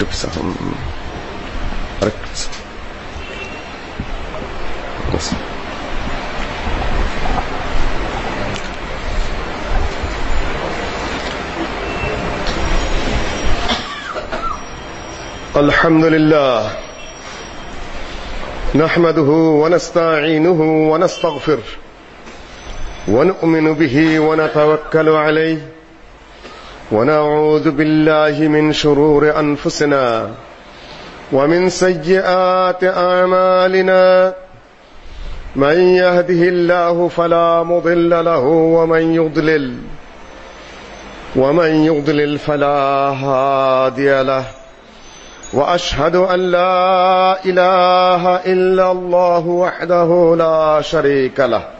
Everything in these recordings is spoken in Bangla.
لبسهم ركز. بس. الحمد لله. نحمده ونستعينه ونستغفره. ونؤمن به ونتوكل عليه. ونعوذ بالله من شرور انفسنا ومن سيئات اعمالنا من يهده الله فلا مضل له ومن يضلل ومن يضلل فلا هادي له واشهد ان لا اله الا الله وحده لا شريك له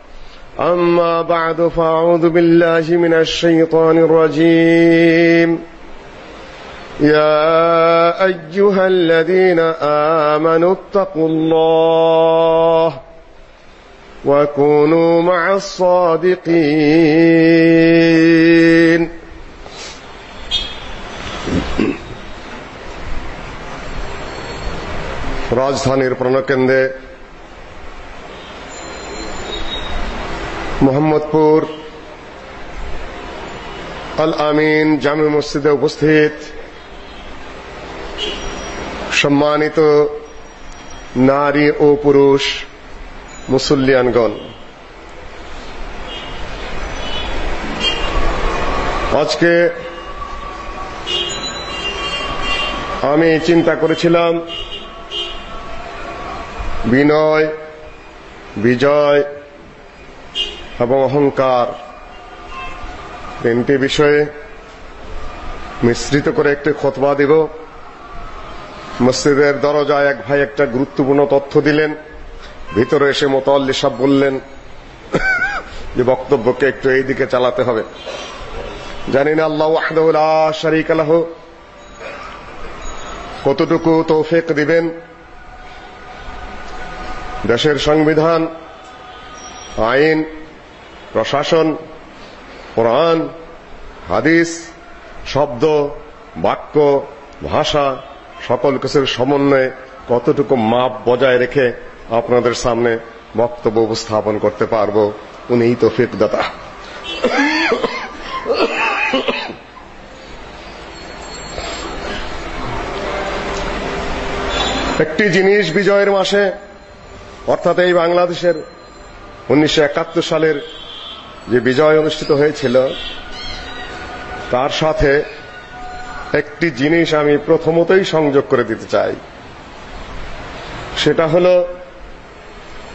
أما بعد فأعوذ بالله من الشيطان الرجيم. يا أيها الذين آمنوا اتقوا الله وكونوا مع الصادقين. راجستھان كنده মোহাম্মদপুর আল আমিন জামে মসজিদে উপস্থিত সম্মানিত নারী ও পুরুষ মুসল্লিয়ানগণ। আজকে আমি চিন্তা করেছিলাম, বিনয়, বিজয় এবং অহংকার। তিনটি বিষয়ে মিশ্রিত করে একটি খতবা দিব। মসজিদের দরজায় এক ভাই একটা গুরুত্বপূর্ণ তথ্য দিলেন। ভিতরে এসে মোতাল্লি সাহ বললেন, যে বক্তব্যকে একটু এই দিকে চালাতে হবে। জানি না আল্লাহ ওয়াহদাহু লা শারীকা লাহু। কতটুকু তৌফিক দিবেন? দেশের সংবিধান, আইন প্রশাসন, কোরআন, হাদিস, শব্দ, বাক্য, ভাষা, সকল কিছুর সমন্বয়ে কতটুকু মাপ বজায় রেখে আপনাদের সামনে বক্তব্য উপস্থাপন করতে পারব, উনিই তো দাতা একটি জিনিস বিজয়ের মাসে, অর্থাৎ এই বাংলাদেশের উনিশশো একাত্তর সালের যে বিজয় অনুষ্ঠিত হয়েছিল, তার সাথে একটি জিনিস আমি প্রথমতই সংযোগ করে দিতে চাই। সেটা হলো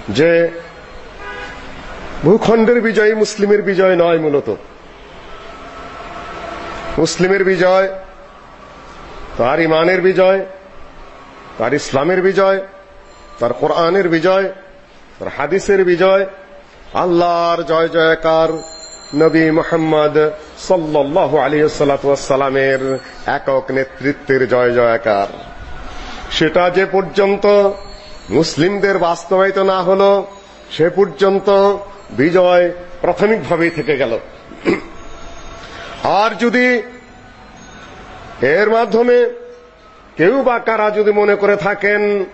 যে ভূখণ্ডের বিজয় মুসলিমের বিজয় নয় মূলত। মুসলিমের বিজয়, তার ইমানের বিজয়, তার ইসলামের বিজয়, তার কোরআনের বিজয়, তার হাদিসের বিজয় আল্লাহর জয় জয়কার নবী মোহাম্মদ সাল্লাল্লাহু আলাইহি সাল্লামের একক নেতৃত্বের জয় জয়কার। সেটা যে পর্যন্ত মুসলিমদের বাস্তবায়িত না হলো, সে পর্যন্ত বিজয় প্রাথমিকভাবেই থেকে গেল। আর যদি এর মাধ্যমে কেউ বা কারা যদি মনে করে থাকেন,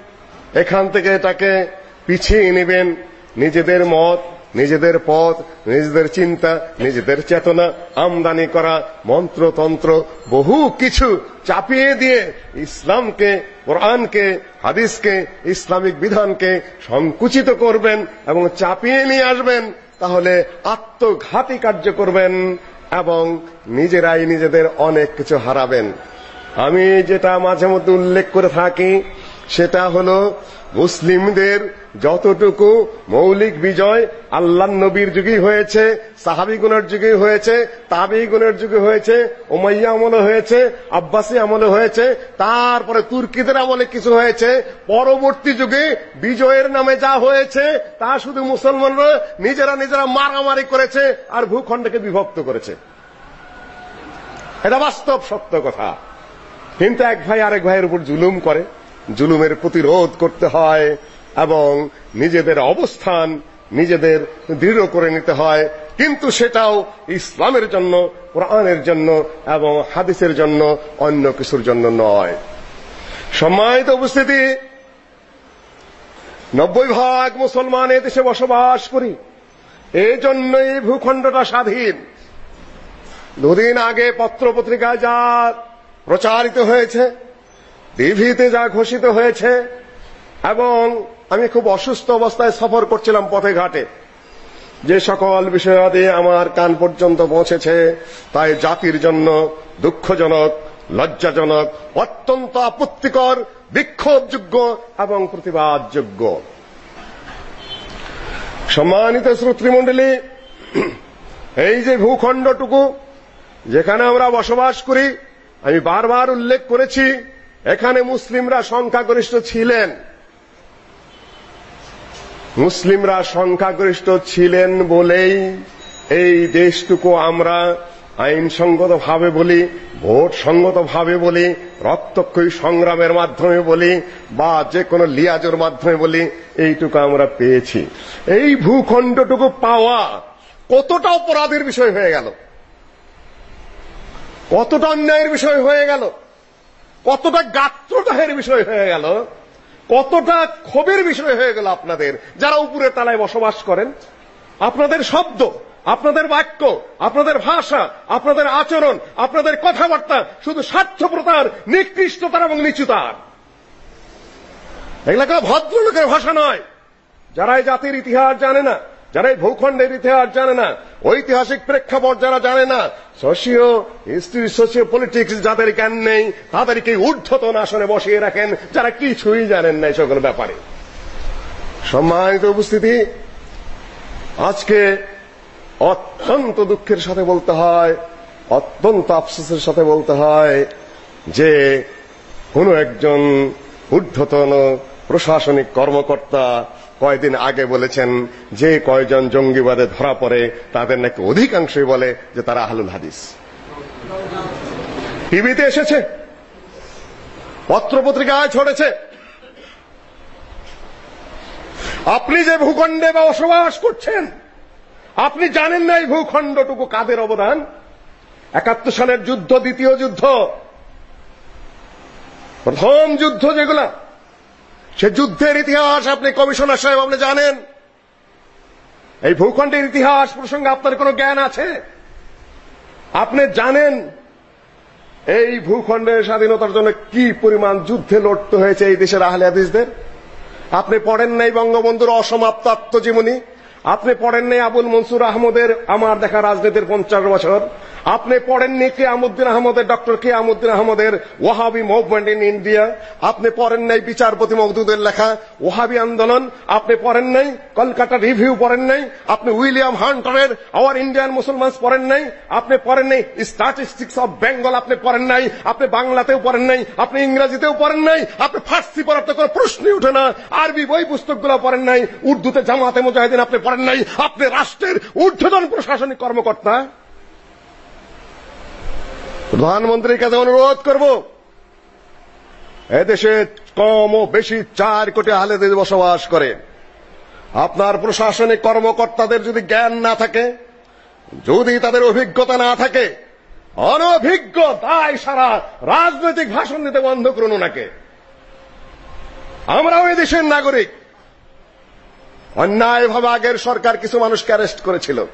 এখান থেকে এটাকে পিছিয়ে নেবেন নিজেদের মত নিজেদের পথ, নিজেদের চিন্তা, নিজেদের চেতনা, আমদানি করা মন্ত্রতন্ত্র, বহু কিছু চাপিয়ে দিয়ে ইসলামকে, কোরআনকে, হাদিসকে, ইসলামিক বিধানকে সংকুচিত করবেন এবং চাপিয়ে নিয়ে আসবেন, তাহলে আত্মঘাতী কার্য করবেন এবং নিজেরাই নিজেদের অনেক কিছু হারাবেন। আমি যেটা মাঝে মধ্যে উল্লেখ করে থাকি সেটা হলো মুসলিমদের যতটুকু মৌলিক বিজয় আল্লাহ নবীর যুগেই হয়েছে সাহাবিগুনের যুগে হয়েছে তাবিগুনের যুগে হয়েছে ওমাইয়া আমলে হয়েছে, আব্বাসী আমলে হয়েছে, তারপরে তুর্কিদের আমলে কিছু হয়েছে, পরবর্তী যুগে বিজয়ের নামে যা হয়েছে, তা শুধু মুসলমানরা নিজেরা নিজেরা মারামারি করেছে আর ভূখণ্ডকে বিভক্ত করেছে। এটা বাস্তব সত্য কথা। কিন্তু এক ভাই আরেক ভাইয়ের উপর জুলুম করে। জুলুমের প্রতিরোধ করতে হয় এবং নিজেদের অবস্থান নিজেদের দৃঢ় করে নিতে হয়। কিন্তু সেটাও ইসলামের জন্য, কোরআনের জন্য এবং হাদিসের জন্য অন্য কিছুর জন্য নয়। সম্মানিত উপস্থিতি, নব্বই ভাগ মুসলমান দেশে বসবাস করি। এই জন্য এই ভূখণ্ডটা স্বাধীন। দুদিন আগে পত্র পত্রিকায় যা প্রচারিত হয়েছে টিভিতে যা ঘোষিত হয়েছে, এবং আমি খুব অসুস্থ অবস্থায় সফর করছিলাম পথে ঘাটে। যে সকল বিষয়াদি আমার কান পর্যন্ত পৌঁছেছে, তাই জাতির জন্য দুঃখজনক, লজ্জাজনক, অত্যন্ত আপত্তিকর, বিক্ষোভযোগ্য এবং প্রতিবাদযোগ্য। সম্মানিত শ্রোতৃমণ্ডলী, এই যে ভূখণ্ডটুকু, যেখানে আমরা বসবাস করি, আমি বারবার উল্লেখ করেছি এখানে মুসলিমরা সংখ্যাগরিষ্ঠ ছিলেন। মুসলিমরা সংখ্যাগরিষ্ঠ ছিলেন বলেই এই দেশটুকু আমরা আইনসঙ্গত ভাবে বলি ভোট সঙ্গত ভাবে বলি, রক্তক্ষয়ী সংগ্রামের মাধ্যমে বলি, বা যে কোনো লিয়াজের মাধ্যমে বলি, এইটুকু আমরা পেয়েছি। এই ভূখণ্ডটুকু পাওয়া কতটা অপরাধের বিষয় হয়ে গেল? কতটা অন্যায়ের বিষয় হয়ে গেল? কতটা গাত্রদাহের বিষয় হয়ে গেল, কতটা ক্ষোভের বিষয় হয়ে গেল আপনাদের, যারা উপরের তালায় বসবাস করেন। আপনাদের শব্দ, আপনাদের বাক্য, আপনাদের ভাষা, আপনাদের আচরণ, আপনাদের কথাবার্তা, শুধু স্বার্থপ্রতার, নিকৃষ্টতার এবং নিচুতার। এগুলা কোনো ভদ্রলোকের ভাষা নয়। যারা এই জাতির ইতিহাস জানে না যারা এই ভূখণ্ডের ইতিহাস জানে না, ঐতিহাসিক প্রেক্ষাপট যারা জানে না সোশিও হিস্ট্রি সোশিও পলিটিক্স যাদের জ্ঞান নেই, তাদেরকে ঊর্ধ্বতন আসনে বসিয়ে রাখেন, যারা কিছুই জানেন না সকল ব্যাপারে। সম্মানিত উপস্থিতি, আজকে অত্যন্ত দুঃখের সাথে বলতে হয়, অত্যন্ত আফসোসের সাথে বলতে হয় যে কোন একজন ঊর্ধ্বতন প্রশাসনিক কর্মকর্তা কয়দিন আগে বলেছেন, যে কয়জন জঙ্গিবাদে ধরা পড়ে, তাদের নাকি অধিকাংশই বলে যে তারা আহলুল হাদিস। টিভিতে এসেছে পত্রপত্রিকায় ছড়েছে। আপনি যে ভূখণ্ডে বসবাস করছেন, আপনি জানেন না এই ভূখণ্ডটুকু কাদের অবদান? একাত্তর সালের যুদ্ধ, দ্বিতীয় যুদ্ধ, প্রথম যুদ্ধ যেগুলা সে যুদ্ধের ইতিহাস আপনি কমিশনার সাহেব, আপনি জানেন? এই ভূখণ্ডের ইতিহাস প্রসঙ্গে আপনার কোনো জ্ঞান আছে? আপনি জানেন এই ভূখণ্ডের স্বাধীনতার জন্য কি পরিমাণ যুদ্ধে লড়তে হয়েছে এই দেশের আহলে হাদিসদের? আপনি পড়েন নাই বঙ্গবন্ধুর অসমাপ্ত আত্মজীবনী? আপনি পড়েন নাই আবুল মনসুর আহমদের আমার দেখা রাজনীতির পঞ্চাশ বছর? আপনি পড়েননি কেয়ামুদ্দিন আহমদের, ডক্টর কেয়ামুদ্দিন আহমদের ওয়াহাবি মুভমেন্ট ইন ইন্ডিয়া। আপনি পড়েন নাই বিচারপতি মকদুদের লেখা, ওয়াহাবি আন্দোলন। আপনি পড়েন নাই, কলকাতা রিভিউ পড়েন নাই, আপনি উইলিয়াম হান্টারের, আওয়ার ইন্ডিয়ান মুসলমানস পড়েন নাই, আপনি পড়েন নাই স্ট্যাটিস্টিক্স অফ বেঙ্গল আপনি পড়েন নাই, আপনি বাংলাতেও পড়েন নাই, আপনি ইংরেজিতেও পড়েন নাই, আপনি ফার্সি পড়ার তো কোনো প্রশ্নই উঠে না, আরবি বই পুস্তকগুলো পড়েন নাই, উর্দুতে জামাতে মুজাহিদিন আপনি পড়েন নাই, আপনি রাষ্ট্রের ঊর্ধ্বতন প্রশাসনিক কর্মকর্তা। প্রধানমন্ত্রীর কাছে অনুরোধ করব, এদেশে কম ও বেশি চার কোটি আহলেদের বসবাস করে। আপনার প্রশাসনিক কর্মকর্তাদের যদি জ্ঞান না থাকে, যদি তাদের অভিজ্ঞতা না থাকে, অনভিজ্ঞ তাই সারা রাজনৈতিক ভাষণ দিতে বন্ধ করুন ওনাকে। আমরাও দেশের নাগরিক। অন্যায়ভাবে আগের সরকার কিছু মানুষকে অ্যারেস্ট করেছিল।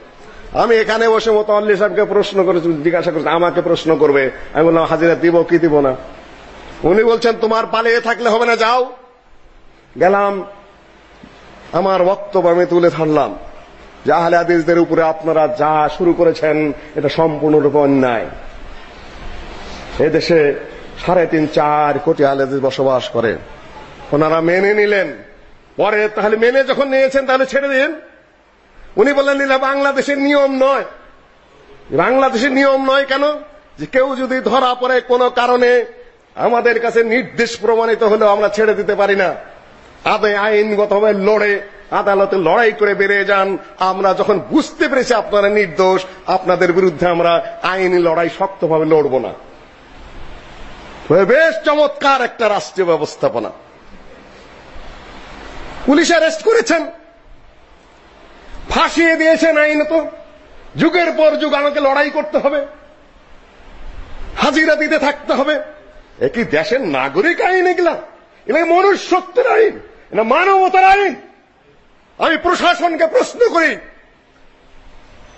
আমি এখানে বসে মতো আল্লি সাহেবকে প্রশ্ন করে জিজ্ঞাসা করছি, আমাকে প্রশ্ন করবে? আমি বললাম, হাজিরা দিব, কি দিব না? উনি বলছেন, তোমার পালিয়ে থাকলে হবে না, যাও। গেলাম। আমার বক্তব্য আমি তুলে ধরলাম। যে আহলে হাদিসদের উপরে আপনারা যা শুরু করেছেন, এটা সম্পূর্ণরূপে অন্যায়। এদেশে সাড়ে তিন, চার কোটি আহলে বসবাস করে। ওনারা মেনে নিলেন। পরে তাহলে মেনে যখন নিয়েছেন, তাহলে ছেড়ে দিন। উনি বললেন, এটা বাংলাদেশের নিয়ম নয়। বাংলাদেশের নিয়ম নয় কেন? যে কেউ যদি ধরা পড়ে কোনো কারণে, আমাদের কাছে নির্দেশ প্রমাণিত হলেও আমরা ছেড়ে দিতে পারি না। আদে আইনগতভাবে লড়ে, আদালতে লড়াই করে বেরিয়ে যান। আমরা যখন বুঝতে পেরেছি আপনারা নির্দোষ, আপনাদের বিরুদ্ধে আমরা আইনি লড়াই শক্তভাবে লড়ব না। বেশ চমৎকার একটা রাষ্ট্রীয় ব্যবস্থাপনা। পুলিশ অ্যারেস্ট করেছেন। ফাঁসিয়ে দিয়েছেন আইনত যুগের পর যুগ আমাকে লড়াই করতে হবে। হাজিরা দিতে থাকতে হবে। একই দেশের নাগরিক আইন এগুলা? এটা মনুষ্যত্বের আইন। এটা মানবতার আইন। আমি প্রশাসনকে প্রশ্ন করি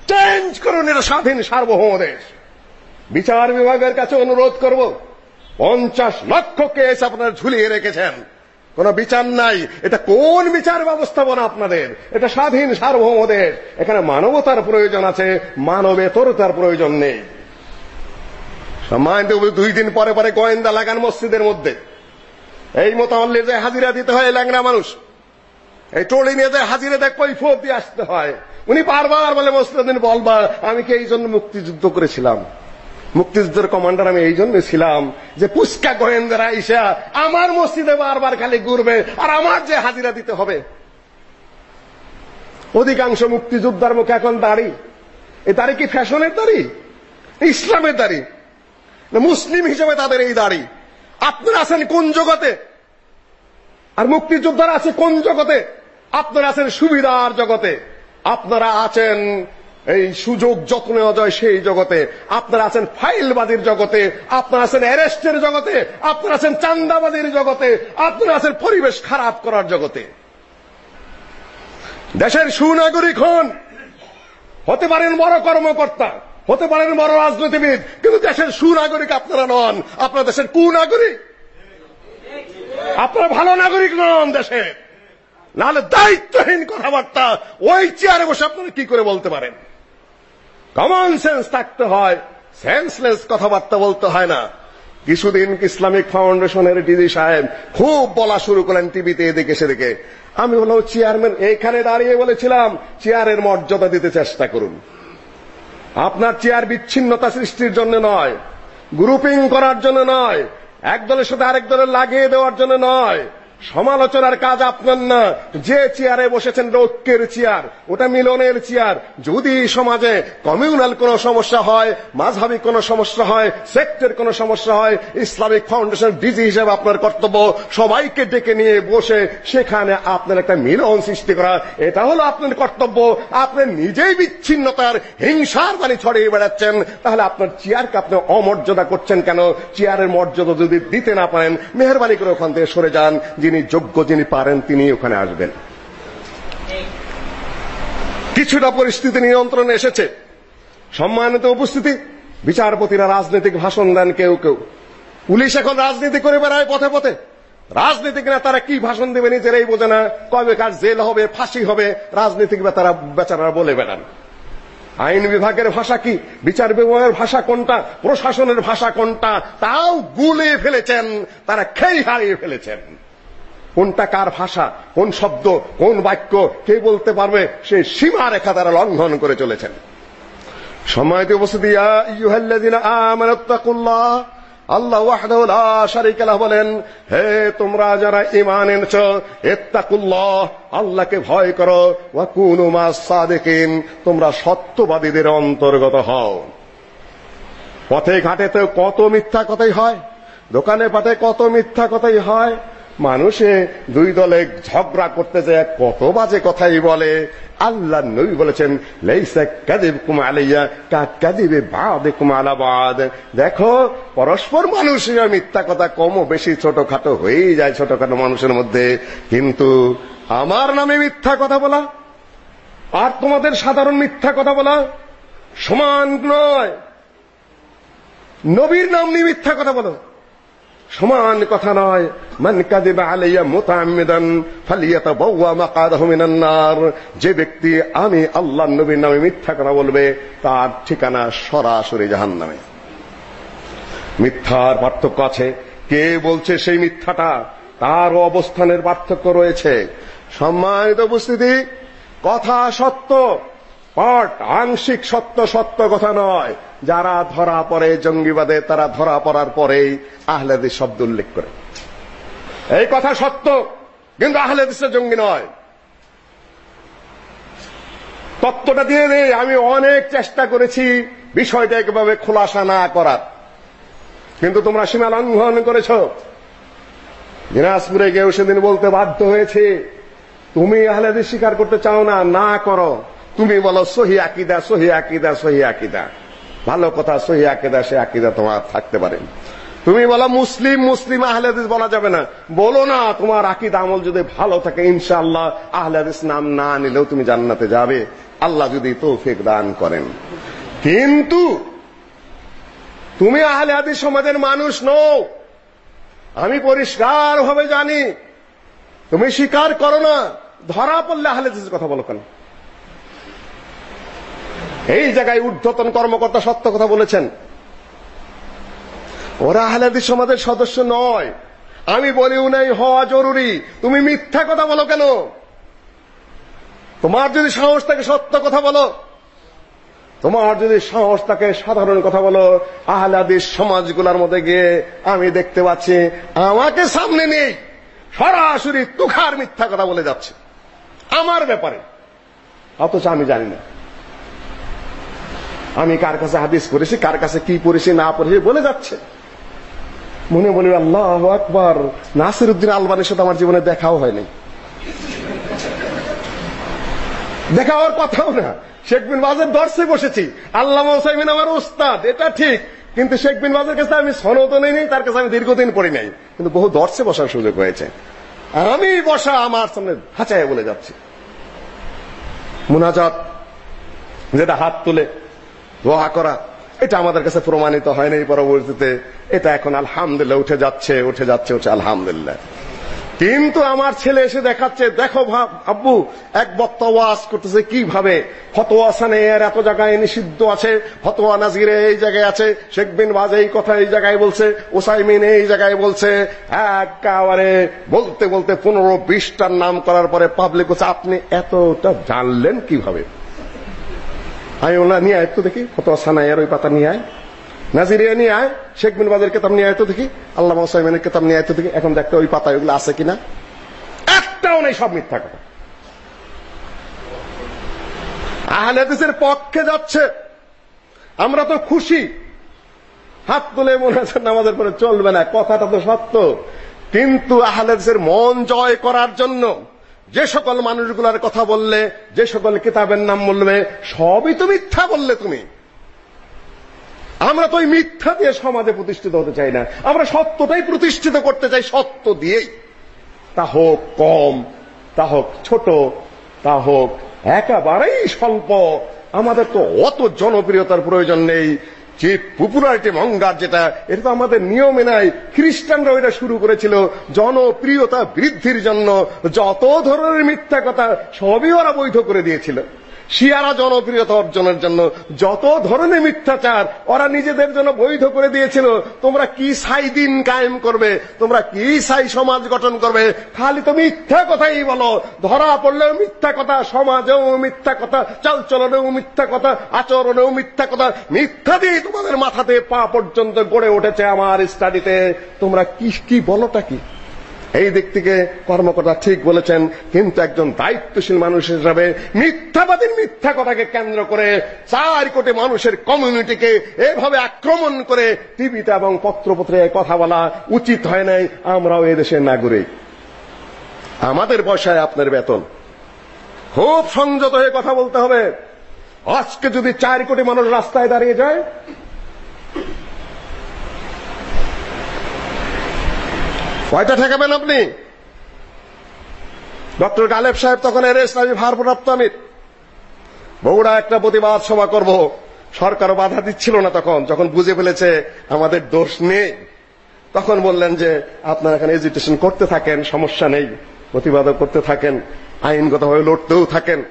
চেঞ্জ করুন এটা স্বাধীন সার্বভৌম দেশ বিচার বিভাগের কাছে অনুরোধ করব, পঞ্চাশ লক্ষ কেস আপনারা ঝুলিয়ে রেখেছেন। কোন বিচার নাই। এটা কোন বিচার ব্যবস্থাপনা আপনাদের? এটা স্বাধীন সার্বভৌম দেশ এখানে মানবতার প্রয়োজন আছে, মানবেতরতার প্রয়োজন নেই। সম্মানিত দুই দিন পরে পরে গোয়েন্দা লাগান মসজিদের মধ্যে। এই মতো হলে যে হাজিরা দিতে হয় ল্যাংরা মানুষ। এই টলি নিয়ে যে হাজিরা দেখ কৈফত দিয়ে আসতে হয়। উনি বারবার বলে মসজিদিন বলবা আমি কি এই জন্য মুক্তিযুদ্ধ করেছিলাম? মুক্তিযুদ্ধের কমান্ডার আমি এই জন্য ছিলাম যে পুস্কা গোয়েন্দারা ইসা আমার মসজিদে বারবার খালি ঘুরবে আর আমার যে হাজিরা দিতে হবে। অধিকাংশ মুক্তিযোদ্ধার মুখে এখন দাড়ি। এই দাড়ি কি ফ্যাশনের দাড়ি? ইসলামের দাড়ি। মুসলিম হিসেবে তাদের এই দাড়ি। আপনারা আছেন কোন জগতে? আর মুক্তিযোদ্ধারা আছে কোন জগতে? আপনারা আছেন সুবিধার জগতে। আপনারা আছেন এই সুযোগ যত্ন নেওয়া যায় সেই জগতে। আপনারা আছেন ফাইলবাদীর জগতে, আপনারা আছেন অ্যারেস্টের জগতে, আপনারা আছেন চান্দাবাদীর জগতে, আপনারা আছেন পরিবেশ খারাপ করার জগতে। দেশের সুনাগরিক হন, হতে পারেন বড় কর্মকর্তা, হতে পারেন বড় রাজনীতিবিদ, কিন্তু দেশের সুনাগরিক আপনারা নন, আপনারা দেশের কুনাগরিক। আপনারা ভালো নাগরিক নন দেশের নাহলে দায়িত্বহীন কথাবার্তা, ওই চেয়ারে বসে আপনারা কি করে বলতে পারেন? কমন সেন্স থাকতে হয় সেন্সলেস কথাবার্তা বলতে হয় না। কিছুদিন ইসলামিক ফাউন্ডেশনের ডিজি সাহেব খুব বলা শুরু করলেন টিভিতে এদিকে সেদিকে। আমি হলো চেয়ারম্যান, এইখানে দাঁড়িয়ে বলেছিলাম, চেয়ারের মর্যাদা দিতে চেষ্টা করুন। আপনার চেয়ার বিচ্ছিন্নতা সৃষ্টির জন্য নয় গ্রুপিং করার জন্য নয় এক দলের সাথে আরেক দলের লাগিয়ে দেওয়ার জন্য নয়। সমালোচনার কাজ আপনার না। যে চেয়ারে বসেছেন ঐক্যের চেয়ার, ওটা মিলনের চেয়ার। যদি সমাজে কমিউনাল কোনো সমস্যা হয়, মাঝহাবি কোনো সমস্যা হয়, সেক্টের কোনো সমস্যা হয়, ইসলামিক ফাউন্ডেশন ডিজি হিসেবে আপনার কর্তব্য, সবাইকে ডেকে নিয়ে বসে সেখানে আপনার একটা মিলন সৃষ্টি করা, এটা হলো আপনার কর্তব্য। আপনি নিজেই বিচ্ছিন্নতার হিংসার বাণী ছড়িয়ে বেড়াচ্ছেন, তাহলে আপনার চেয়ারকে আপনি অমর্যাদা করছেন কেন? চেয়ারের মর্যাদা যদি দিতে না পারেন, মেহরবানি করে ওখান থেকে সরে যান যিনি যোগ্য যিনি পারেন তিনি ওখানে আসবেন। কিছুটা পরিস্থিতি নিয়ন্ত্রণে এসেছে। সম্মানিত উপস্থিতি, বিচারপতিরা রাজনৈতিক ভাষণ দেন কেউ কেউ। পুলিশ এখন রাজনীতি করে বেড়ায় পথে পথে। রাজনীতিক নেতারা কি ভাষণ দেবে নিজেরাই বোঝে না। কবে কার জেল হবে, ফাঁসি হবে, রাজনীতিক বেতারা বেচারারা বলে বেড়ান। আইন বিভাগের ভাষা কি? বিচার বিভাগের ভাষা কোনটা? প্রশাসনের ভাষা কোনটা? তাও গুলে ফেলেছেন, তারা খেই হারিয়ে ফেলেছেন। কোনটা কার ভাষা, কোন শব্দ, কোন বাক্য, কে বলতে পারবে, সে সীমা রেখা তারা লঙ্ঘন করে চলেছেন। সময়তে উপস্থিতি, ইয়া আইয়ুহাল্লাযিনা আমানুত্তাকুল্লাহ আল্লাহ ওয়াহদাহু লা শারীকা লাহু বলেন, হে তোমরা যারা ঈমান এনেছো ইত্তাকুল্লাহ আল্লাহকে ভয় করো, ওয়া কুনু মাস সাদিকিন, তোমরা সত্যবাদীদের অন্তর্গত হও। পথে ঘাটে তো কত মিথ্যা কথাই হয়, দোকানে পাটে কত মিথ্যা কথাই হয় মানুষে দুই দলে ঝগড়া করতে যায়, কত বাজে কথাই বলে। আল্লাহ নবী বলেছেন, লাইসা কাযিবকুম আলাইয়া কা কাযিবে বাদিকুম আলা দেখো, পরস্পর মানুষের মিথ্যা কথা কম বেশি ছোটখাটো হয়েই যায় ছোটখাটো মানুষের মধ্যে। কিন্তু আমার নামে মিথ্যা কথা বলা আর তোমাদের সাধারণ মিথ্যা কথা বলা সমান নয়। নবীর নাম নিয়ে মিথ্যা কথা বলো। সমান কথা নয়। মান কাযিবা আলাইয়া মুতাআম্মিদান ফালিয়াতাবাওয়া মাকাদাহু মিনান নার। যে ব্যক্তি আমি আল্লাহর নবীর নামে মিথ্যা কথা বলবে, তার ঠিকানা সরাসরি জাহান্নামে। মিথ্যার পার্থক্য আছে। কে বলছে সেই মিথ্যাটা? তার অবস্থানের পার্থক্য রয়েছে। সম্মানিত উপস্থিতি, কথা সত্য, পাঠ আংশিক সত্য সত্য কথা নয়। যারা ধরা পড়ে, জঙ্গিবাদে তারা ধরা পড়ার পরেই আহলেদিস শব্দ উল্লেখ করে। এই কথা সত্য, কিন্তু আহলেদিসে জঙ্গি নয়। তত্ত্বটা দিয়ে দে, আমি অনেক চেষ্টা করেছি বিষয়টা একভাবে খোলাসা না করার। কিন্তু তোমরা সীমা লঙ্ঘন করেছ। দিনাজপুরে গিয়েও সেদিন বলতে বাধ্য হয়েছে, তুমি আহলেদিস স্বীকার করতে চাও না না করো। তুমি বলো সহি আকিদা সহি আকিদা সহি আকিদা। ভালো কথা, সহি আকিদা, সে আকিদা তোমার থাকতে পারে। তুমি বলো, মুসলিম মুসলিম আহলেদিস বলা যাবে না। বলো না, তোমার আকিদা, আমল যদি ভালো থাকে, ইনশাআল্লাহ আহলেদিস নাম না নিলেও তুমি জান্নাতে যাবে। আল্লাহ যদি তৌফিক দান করেন। কিন্তু তুমি আহলে হাদিস সমাজের মানুষ নও। আমি পরিষ্কার ভাবে জানি, তুমি স্বীকার করো না, ধরা পড়লে আহলে কথা বলো কেন? এই জায়গায় ঊর্ধ্বতন কর্মকর্তা সত্য কথা বলেছেন। ওরা আহলে হাদিস সমাজের সদস্য নয়। আমি বলিও নাই, হওয়া জরুরি। তুমি মিথ্যা কথা বলো কেন? তোমার যদি সাহস থাকে সত্য কথা বলো। তোমার যদি সাহস থাকে সাধারণ কথা বলো। আহলাদিস সমাজগুলোর মধ্যে গিয়ে আমি দেখতে পাচ্ছি, আমাকে সামনে নেই সরাসরি তুখার মিথ্যা কথা বলে যাচ্ছে। আমার ব্যাপারে। অথচ আমি জানি না। আমি কার কাছে হাদিস করেছি কার কাছে কি পড়েছি না পড়েছি বলে যাচ্ছে। মনে মনে আল্লাহ আকবার নাসির উদ্দিন আলবানের সাথে আমার জীবনে দেখাও হয়নি। দেখা হওয়ার কথাও না। শেখ বিন বাজের দর্শে বসেছি। আল্লাহ হোসাইমিন আমার ওস্তাদ, এটা ঠিক। কিন্তু শেখ বিন বাজের কাছে আমি সনদ নেই তার কাছে আমি দীর্ঘদিন পড়ি নাই। কিন্তু বহু দর্শে বসার সুযোগ হয়েছে। আমি বসা আমার সামনে হাঁচায় বলে যাচ্ছি। মুনাজাত, যেটা হাত তুলে দোয়া করা। এটা আমাদের কাছে প্রমাণিত হয় নাই পরবর্তীতে। এটা এখন আলহামদুলিল্লাহ উঠে যাচ্ছে উঠে যাচ্ছে, উঠে আলহামদুলিল্লাহ। কিন্তু আমার ছেলে এসে দেখাচ্ছে, দেখো আব্বু, এক বক্তা ওয়াজ করতেছে কীভাবে? ফতোয়া সানের এত জায়গায় নিষিদ্ধ আছে, ফতোয়া নাজিরে এই জায়গায় আছে, শেখ বিন বাজ এই কথা এই জায়গায় বলছে, ওসাইমিন এই জায়গায় বলছে। একেবারে বলতে বলতে পনেরো বিশটার নাম করার পরে পাবলিক বলছে, আপনি এতটা জানলেন কীভাবে? আমি ওনার নিয়ে আয় তো দেখি, ফতোয়া সানাইয়ের ওই পাতা নিয়ে আয়। নাজিরিয়া নিয়ে আয়, শেখ বিন বাজের কেতাব নিয়ে আয় তো দেখি আল্লাহ মোসাইমেনের কেতাব নিয়ে আয় তো দেখি, এখন দেখতে ওই পাতায় ওগুলো আছে কিনা। একটাও নেই, সব মিথ্যা কথা। আহলেদিসের পক্ষে যাচ্ছে। আমরা তো খুশি। হাত তুলে মনে হচ্ছে নামাজের পরে চলবে না, কথাটা তো সত্য। কিন্তু আহলেদিসের মন জয় করার জন্য যে সকল মানুষগুলোর কথা বললে, যে সকল কিতাবের নাম বলবে, সবই তো মিথ্যা বললে তুমি। আমরা তো ওই মিথ্যা দিয়ে সমাজে প্রতিষ্ঠিত হতে চাই না। আমরা সত্যটাই প্রতিষ্ঠিত করতে চাই সত্য দিয়েই। তা হোক কম, তা হোক ছোট, তা হোক একেবারেই স্বল্প। আমাদের তো অত জনপ্রিয়তার প্রয়োজন নেই। যে পপুলারিটি মঙ্গার যেটা, এটা তো আমাদের নিয়মে নাই। খ্রিস্টানরা ওইটা শুরু করেছিল জনপ্রিয়তা বৃদ্ধির জন্য। যত ধরনের মিথ্যা কথা সবই ওরা বৈধ করে দিয়েছিল। শিয়ারা জনপ্রিয়তা অর্জনের জন্য যত ধরনের মিথ্যাচার ওরা নিজেদের জন্য বৈধ করে দিয়েছিল, তোমরা কি সাই দিন কায়েম করবে, তোমরা কি সাই সমাজ গঠন করবে, খালি তো মিথ্যা কথাই বলো। ধরা পড়লেও মিথ্যা কথা, সমাজেও মিথ্যা কথা, চালচলনেও মিথ্যা কথা, আচরণেও মিথ্যা কথা মিথ্যা দিয়ে তোমাদের মাথাতে পা পর্যন্ত গড়ে উঠেছে আমার স্টাডিতে। তোমরা কি কি বলোটা কি? এই দিক থেকে কর্মকর্তা ঠিক বলেছেন, কিন্তু একজন দায়িত্বশীল মানুষ হিসাবে মিথ্যাবাদীর মিথ্যা কথাকে কেন্দ্র করে চার কোটি মানুষের কমিউনিটিকে এভাবে আক্রমণ করে টিভিতে এবং পত্রপত্রে কথা বলা উচিত হয় নাই। আমরাও এদেশের নাগরিক। আমাদের বসায় আপনার বেতন। খুব সংযত হয়ে কথা বলতে হবে। আজকে যদি চার কোটি মানুষ রাস্তায় দাঁড়িয়ে যায় কয়টা ঠেকাবেন আপনি? ডক্টর গালেব সাহেব তখন এর ইসলামী ভারপ্রাপ্ত আমির। বগুড়া একটা প্রতিবাদ সভা করব। সরকারও বাধা দিচ্ছিল না তখন, যখন বুঝে ফেলেছে আমাদের দোষ নেই। তখন বললেন যে, আপনারা এখানে এজিটেশন করতে থাকেন, সমস্যা নেই। প্রতিবাদও করতে থাকেন, আইনগতভাবে লড়তেও থাকেন।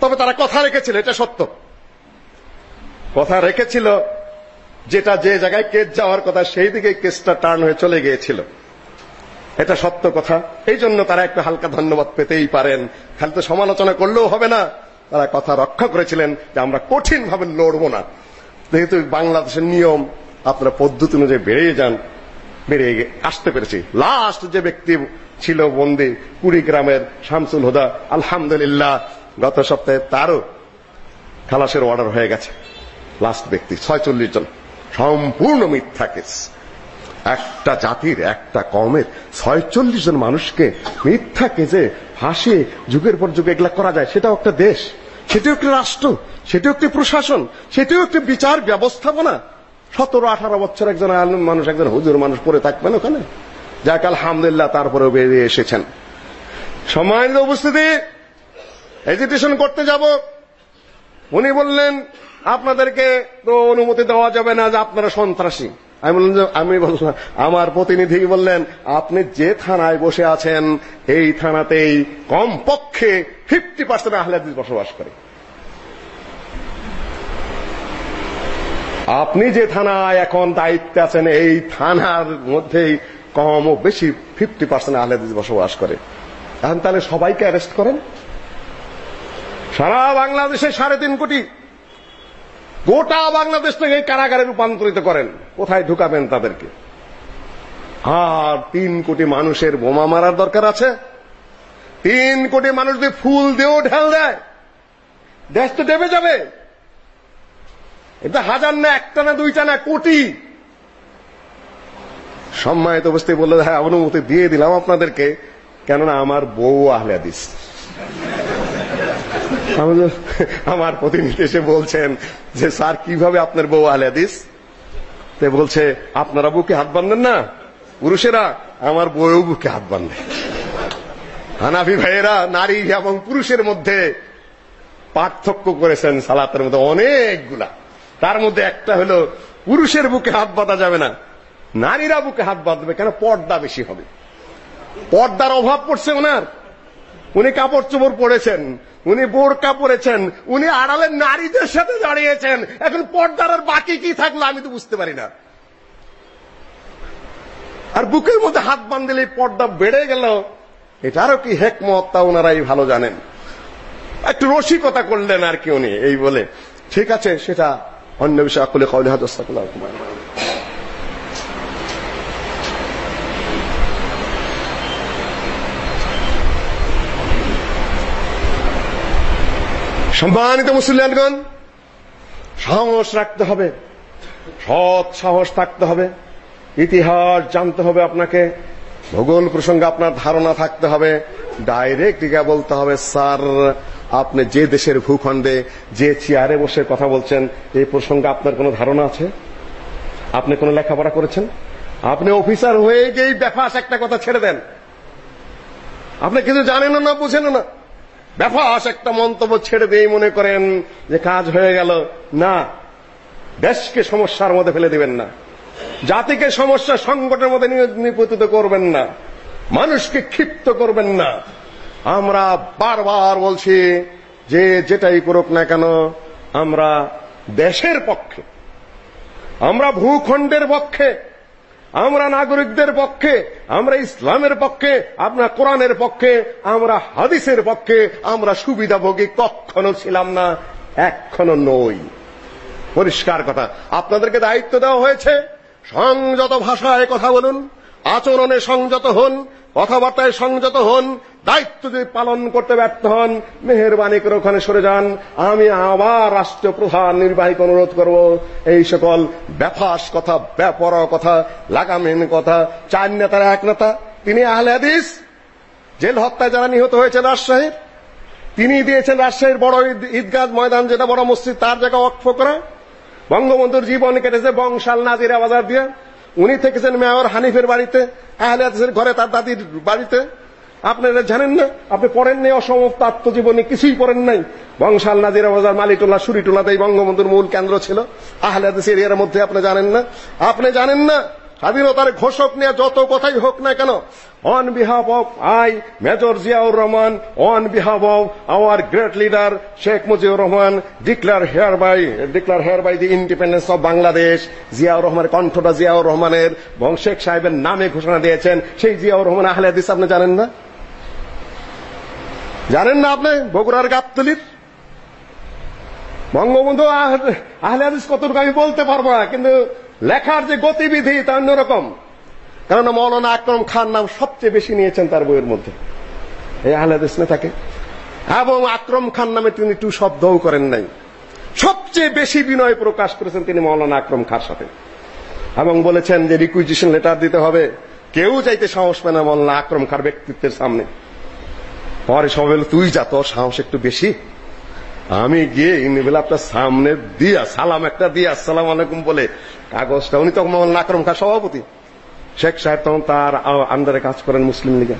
তবে তারা কথা রেখেছিল, এটা সত্য। কথা রেখেছিল, যেটা যে জায়গায় কেস যাওয়ার কথা, সেই দিকে কেসটা টার্ন হয়ে চলে গিয়েছিল। এটা সত্য কথা। এই জন্য তারা একটু হালকা ধন্যবাদ পেতেই পারেন। খালি তো সমালোচনা করলেও হবে না। তারা কথা রক্ষা করেছিলেন যে আমরা কঠিন ভাবে লড়ব না। যেহেতু বাংলাদেশের নিয়ম, আপনারা পদ্ধতি অনুযায়ী বেড়ে যান বেড়ে আসতে পেরেছি। লাস্ট যে ব্যক্তি ছিল বন্দি, কুড়িগ্রামের শামসুল হুদা, আলহামদুলিল্লাহ, গত সপ্তাহে তারও খালাসের অর্ডার হয়ে গেছে। লাস্ট ব্যক্তি, ছয়চল্লিশ জন। সম্পূর্ণ মিথ্যা কেস একটা জাতির, একটা কমের ছয়চল্লিশ জন মানুষকে মিথ্যা কেসে ফাঁসিয়ে যুগের পর যুগে এগুলা করা যায়। সেটাও একটা দেশ। সেটাও একটি রাষ্ট্র। সেটাও একটি প্রশাসন। সেটাও একটি বিচার ব্যবস্থাপনা। সতেরো, আঠারো বছর একজন আলম মানুষ, একজন হুজুর মানুষ পড়ে থাকবেন ওখানে। যাক, আলহামদুলিল্লাহ, তারপরেও বেরিয়ে এসেছেন। সম্মানিত উপস্থিতি এজিটেশন করতে যাব। উনি বললেন, আপনাদেরকে তো অনুমতি দেওয়া যাবে না যে আপনারা সন্ত্রাসী। আমি বললাম যে, আমি বললাম, আমার প্রতিনিধি বললেন, আপনি যে থানায় বসে আছেন, এই থানাতেই কমপক্ষে ফিফটি পার্সেন্ট আহলাদিস বসবাস করে। আপনি যে থানায় এখন দায়িত্বে আছেন, এই থানার মধ্যেই কম ও বেশি ফিফটি পার্সেন্ট আহলাদিস বসবাস করে। এখন তাহলে সবাইকে অ্যারেস্ট করেন? সারা বাংলাদেশে সাড়ে তিন কোটি গোটা বাংলাদেশ থেকে কারাগারে রূপান্তরিত করেন। কোথায় ঢুকাবেন তাদেরকে? আর তিন কোটি মানুষের বোমা মারার দরকার আছে। তিন কোটি মানুষ যদি ফুল দিয়েও ঢেল দেয়, দেশ তো দেবে যাবে। এটা হাজার না একটা না দুইটা না কোটি। সম্মানিত অবস্থায় বলল হ্যাঁ অনুমতি দিয়ে দিলাম আপনাদেরকে, কেননা আমার বউ আহলে হাদিস। আমার প্রতিনিধি এসে বলছেন যে, স্যার, কীভাবে আপনার বউ আহলে হাদিস তে বলছে, আপনারা বুকে হাত বাঁধেন না, পুরুষেরা আমার বউ বুকে হাত বাঁধে। হানাফি ভাইয়েরা, নারী এবং পুরুষের মধ্যে পার্থক্য করেছেন সালাতের মধ্যে অনেকগুলা। তার মধ্যে একটা হলো, পুরুষের বুকে হাত বাঁধা যাবে না, নারীরা বুকে হাত বাঁধবে কেন? পর্দা বেশি হবে। পর্দার অভাব পড়ছে ওনার। উনি কাপড় চোপড় পরেছেন, উনি বোরকা পরেছেন, উনি আড়ালের নারীদের সাথে দাঁড়িয়েছেন। এখন পর্দার আর বাকি কি থাকল আমি তো বুঝতে পারি না। আর বুকের মধ্যে হাত বাঁধলে পর্দা বেড়ে গেল, এটারও কি হেকমত তা ওনারাই ভালো জানেন। একটু রসিকতা করলেন আর কি উনি, এই বলে। ঠিক আছে, সেটা অন্য বিষয়, আকলে কৌলে হাজ সম্মানিত মুসলিয়ানগণ সাহস রাখতে হবে, সৎ সাহস থাকতে হবে, ইতিহাস জানতে হবে আপনাকে, ভূগোল প্রসঙ্গে আপনার ধারণা থাকতে হবে, ডাইরেক্ট দিকে বলতে হবে, স্যার, আপনি যে দেশের ভূখণ্ডে, যে চেয়ারে বসে কথা বলছেন, এই প্রসঙ্গে আপনার কোনো ধারণা আছে? আপনি কোনো লেখাপড়া করেছেন? আপনি অফিসার হয়ে গিয়েই বেফাস একটা কথা ছেড়ে দেন। আপনি কিছু জানেন না বুঝেন না। বেফাস একটা মন্তব্য ছেড়ে দিয়ে মনে করেন যে কাজ হয়ে গেল। না, দেশকে সমস্যার মধ্যে ফেলে দিবেন না। জাতিকে সমস্যা সংকটের মধ্যে নিপতিত করবেন না। মানুষকে ক্ষিপ্ত করবেন না। আমরা বারবার বলছি যে যেটাই করুক না কেন, আমরা দেশের পক্ষে, আমরা ভূখণ্ডের পক্ষে আমরা নাগরিকদের পক্ষে, আমরা ইসলামের পক্ষে আপনার কোরআনের পক্ষে, আমরা হাদিসের পক্ষে, আমরা সুবিধাভোগী কখনো ছিলাম না, এখনও নই। পরিষ্কার কথা। আপনাদেরকে দায়িত্ব দেওয়া হয়েছে, সংযত ভাষায় কথা বলুন, আচরণে সংযত হন, কথাবার্তায় সংযত হন দায়িত্ব যদি পালন করতে ব্যর্থ হন, মেহরবানি করে ওখানে সরে যান। আমি আবার রাষ্ট্র প্রধান নির্বাহীকে অনুরোধ করব, এই সকল ব্যাফাস কথা ব্যাপর কথা লাগামেন কথা, চার নেতার এক নেতা, তিনি আহলে হাদিস, জেল হত্যায় যারা নিহত হয়েছে রাজশাহীর তিনি দিয়েছেন রাজশাহীর বড় ঈদগাহ ময়দান, যেটা বড় মসজিদ, তার জায়গা অক্ষ করা। বঙ্গবন্ধুর জীবন কেটেছে বংশাল নাজিরা বাজার দিয়ে। উনি থেকেছেন মেয়র হানিফের বাড়িতে, আহলে হাদিসের ঘরে তার দাদির বাড়িতে। আপনারা জানেন না? আপনি পড়েন নাই অসমস্ত আত্মজীবনী, কিছুই পড়েন নাই। বংশাল নাজিরা বাজার মালিটোলা সুরিটোলাতেই বঙ্গবন্ধুর মূল কেন্দ্র ছিল। আহলে এরিয়ার মধ্যে আপনি জানেন না? আপনি জানেন না? স্বাধীনতার ঘোষক নিয়ে যত কথাই হোক না কেন on behalf of I Major Ziaur Rahman on behalf of our great leader Sheikh Mujibur Rahman declare hereby declare hereby the independence of Bangladesh Ziaur রহমানের কণ্ঠটা জিয়াউর রহমানের এবং শেখ সাহেবের নামে ঘোষণা দিয়েছেন। সেই জিয়াউর রহমান আহলে আপনি জানেন না? জানেন না আপনি? বগুড়ার গাবতলির? বঙ্গবন্ধু আহলে হাদিস কতটুকু আমি বলতে পারব না, কিন্তু লেখার যে গতিবিধি তা অন্যরকম। কেননা মৌলানা আকরম খান নাম সবচেয়ে বেশি নিয়েছেন তার বইয়ের মধ্যে। এই আহলে হাদিস থাকে এবং আকরম খান নামে তিনি টু শব্দও করেন নাই। সবচেয়ে বেশি বিনয় প্রকাশ করেছেন তিনি মৌলানা আকরম খার সাথে। এবং বলেছেন যে রিকুইজিশন লেটার দিতে হবে। কেউ চাইতে সাহস পায় না মৌলানা আকরম খার ব্যক্তিত্বের সামনে। পরে সবাই বলে তুই যা, তোর সাহস একটু বেশি। আমি গিয়ে ইনভেলাপটা সামনে দিয়া, সালাম একটা দিয়ে, আসসালাম আলাইকুম বলে, কাগজটা উনি তখন মৌলানা আকরম খার সভাপতি। শেখ সাহেব তখন তার আন্ডারে কাজ করেন মুসলিম লীগে।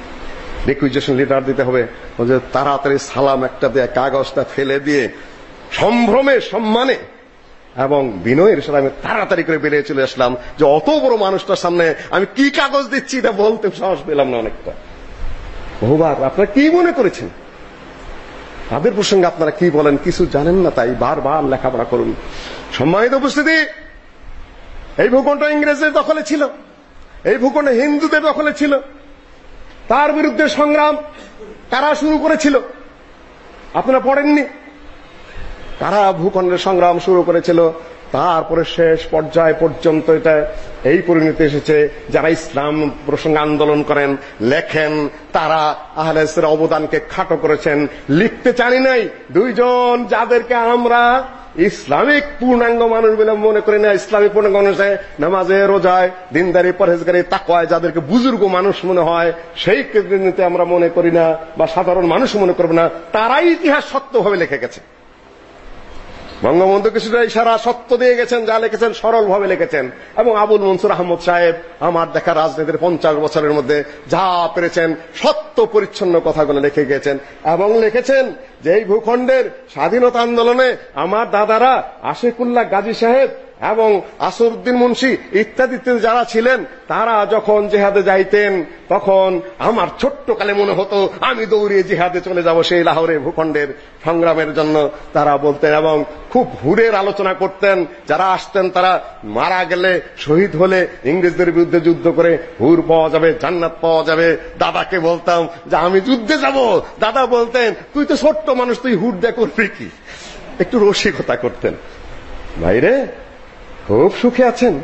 রিকুইজেশন লেটার দিতে হবে। যে তাড়াতাড়ি সালাম একটা দিয়ে, কাগজটা ফেলে দিয়ে, সম্ভ্রমে, সম্মানে এবং বিনয়ের সাথে আমি তাড়াতাড়ি করে বেরিয়ে চলে আসলাম যে অত বড় মানুষটার সামনে আমি কি কাগজ দিচ্ছি এটা বলতে সাহস পেলাম না অনেকটা। বহুবার, আপনারা কি মনে করেছেন? তাদের প্রসঙ্গে আপনারা কি বলেন? কিছু জানেন না তাই বারবার লেখাপড়া করুন। সম্মানিত উপস্থিতি, এই ভূখণ্ড ইংরেজদের দখলে ছিল, এই ভূখণ্ড হিন্দুদের দখলে ছিল। তার বিরুদ্ধে সংগ্রাম কারা শুরু করেছিল? আপনারা পড়েননি? কারা ভূখণ্ডের সংগ্রাম শুরু করেছিল? তারপরে শেষ পর্যায় পর্যন্ত এটা এই পরিণতি এসেছে। যারা ইসলাম প্রসঙ্গে আন্দোলন করেন, লেখেন, তারা আহলেসের অবদানকে খাটো করেছেন। লিখতে জানি নাই, দুইজন যাদেরকে আমরা ইসলামিক পূর্ণাঙ্গ মানুষ বলে মনে করি না, ইসলামিক পূর্ণাঙ্গ মানুষ নামাজে, রোজায়, দিনদারি, পরহেজগারি, তাকওয়ায় যাদেরকে বুজুর্গ মানুষ মনে হয়, সেই কেন্দ্রে আমরা মনে করি না বা সাধারণ মানুষ মনে করবে না, তারাই ইতিহাস সত্যভাবে লিখে গেছে। বঙ্গবন্ধু কিছুটা ইশারা সত্য দিয়ে গেছেন, যা লিখেছেন, সরলভাবে লিখেছেন। এবং আবুল মনসুর আহমদ সাহেব, আমার দেখা রাজনীতির পঞ্চাশ বছরের মধ্যে যা পেরেছেন, সত্য পরিচ্ছন্ন কথাগুলো লিখে গেছেন এবং লিখেছেন যে এই ভূখণ্ডের স্বাধীনতা আন্দোলনে আমার দাদারা আশিকুল্লাহ গাজী সাহেব এবং আসরউদ্দিন মুন্সি ইত্যাদি ইত্যাদি যারা ছিলেন, তারা যখন জেহাদে যাইতেন, তখন আমার ছোট্ট কালে মনে হতো, আমি দৌড়িয়ে জিহাদে চলে যাব সেই লাহোরে ভূখণ্ডের সংগ্রামের জন্য, তারা বলতেন এবং খুব হুরের আলোচনা করতেন, যারা আসতেন তারা মারা গেলে, শহীদ হলে ইংরেজদের বিরুদ্ধে যুদ্ধ করে হুর পাওয়া যাবে, জান্নাত পাওয়া যাবে। দাদাকে বলতাম যে, আমি যুদ্ধে যাব। দাদা বলতেন, তুই তো ছোট্ট মানুষ, তুই হুর দে কি? একটু রসিকতা করতেন। ভাইরে খুব সুখে আছেন।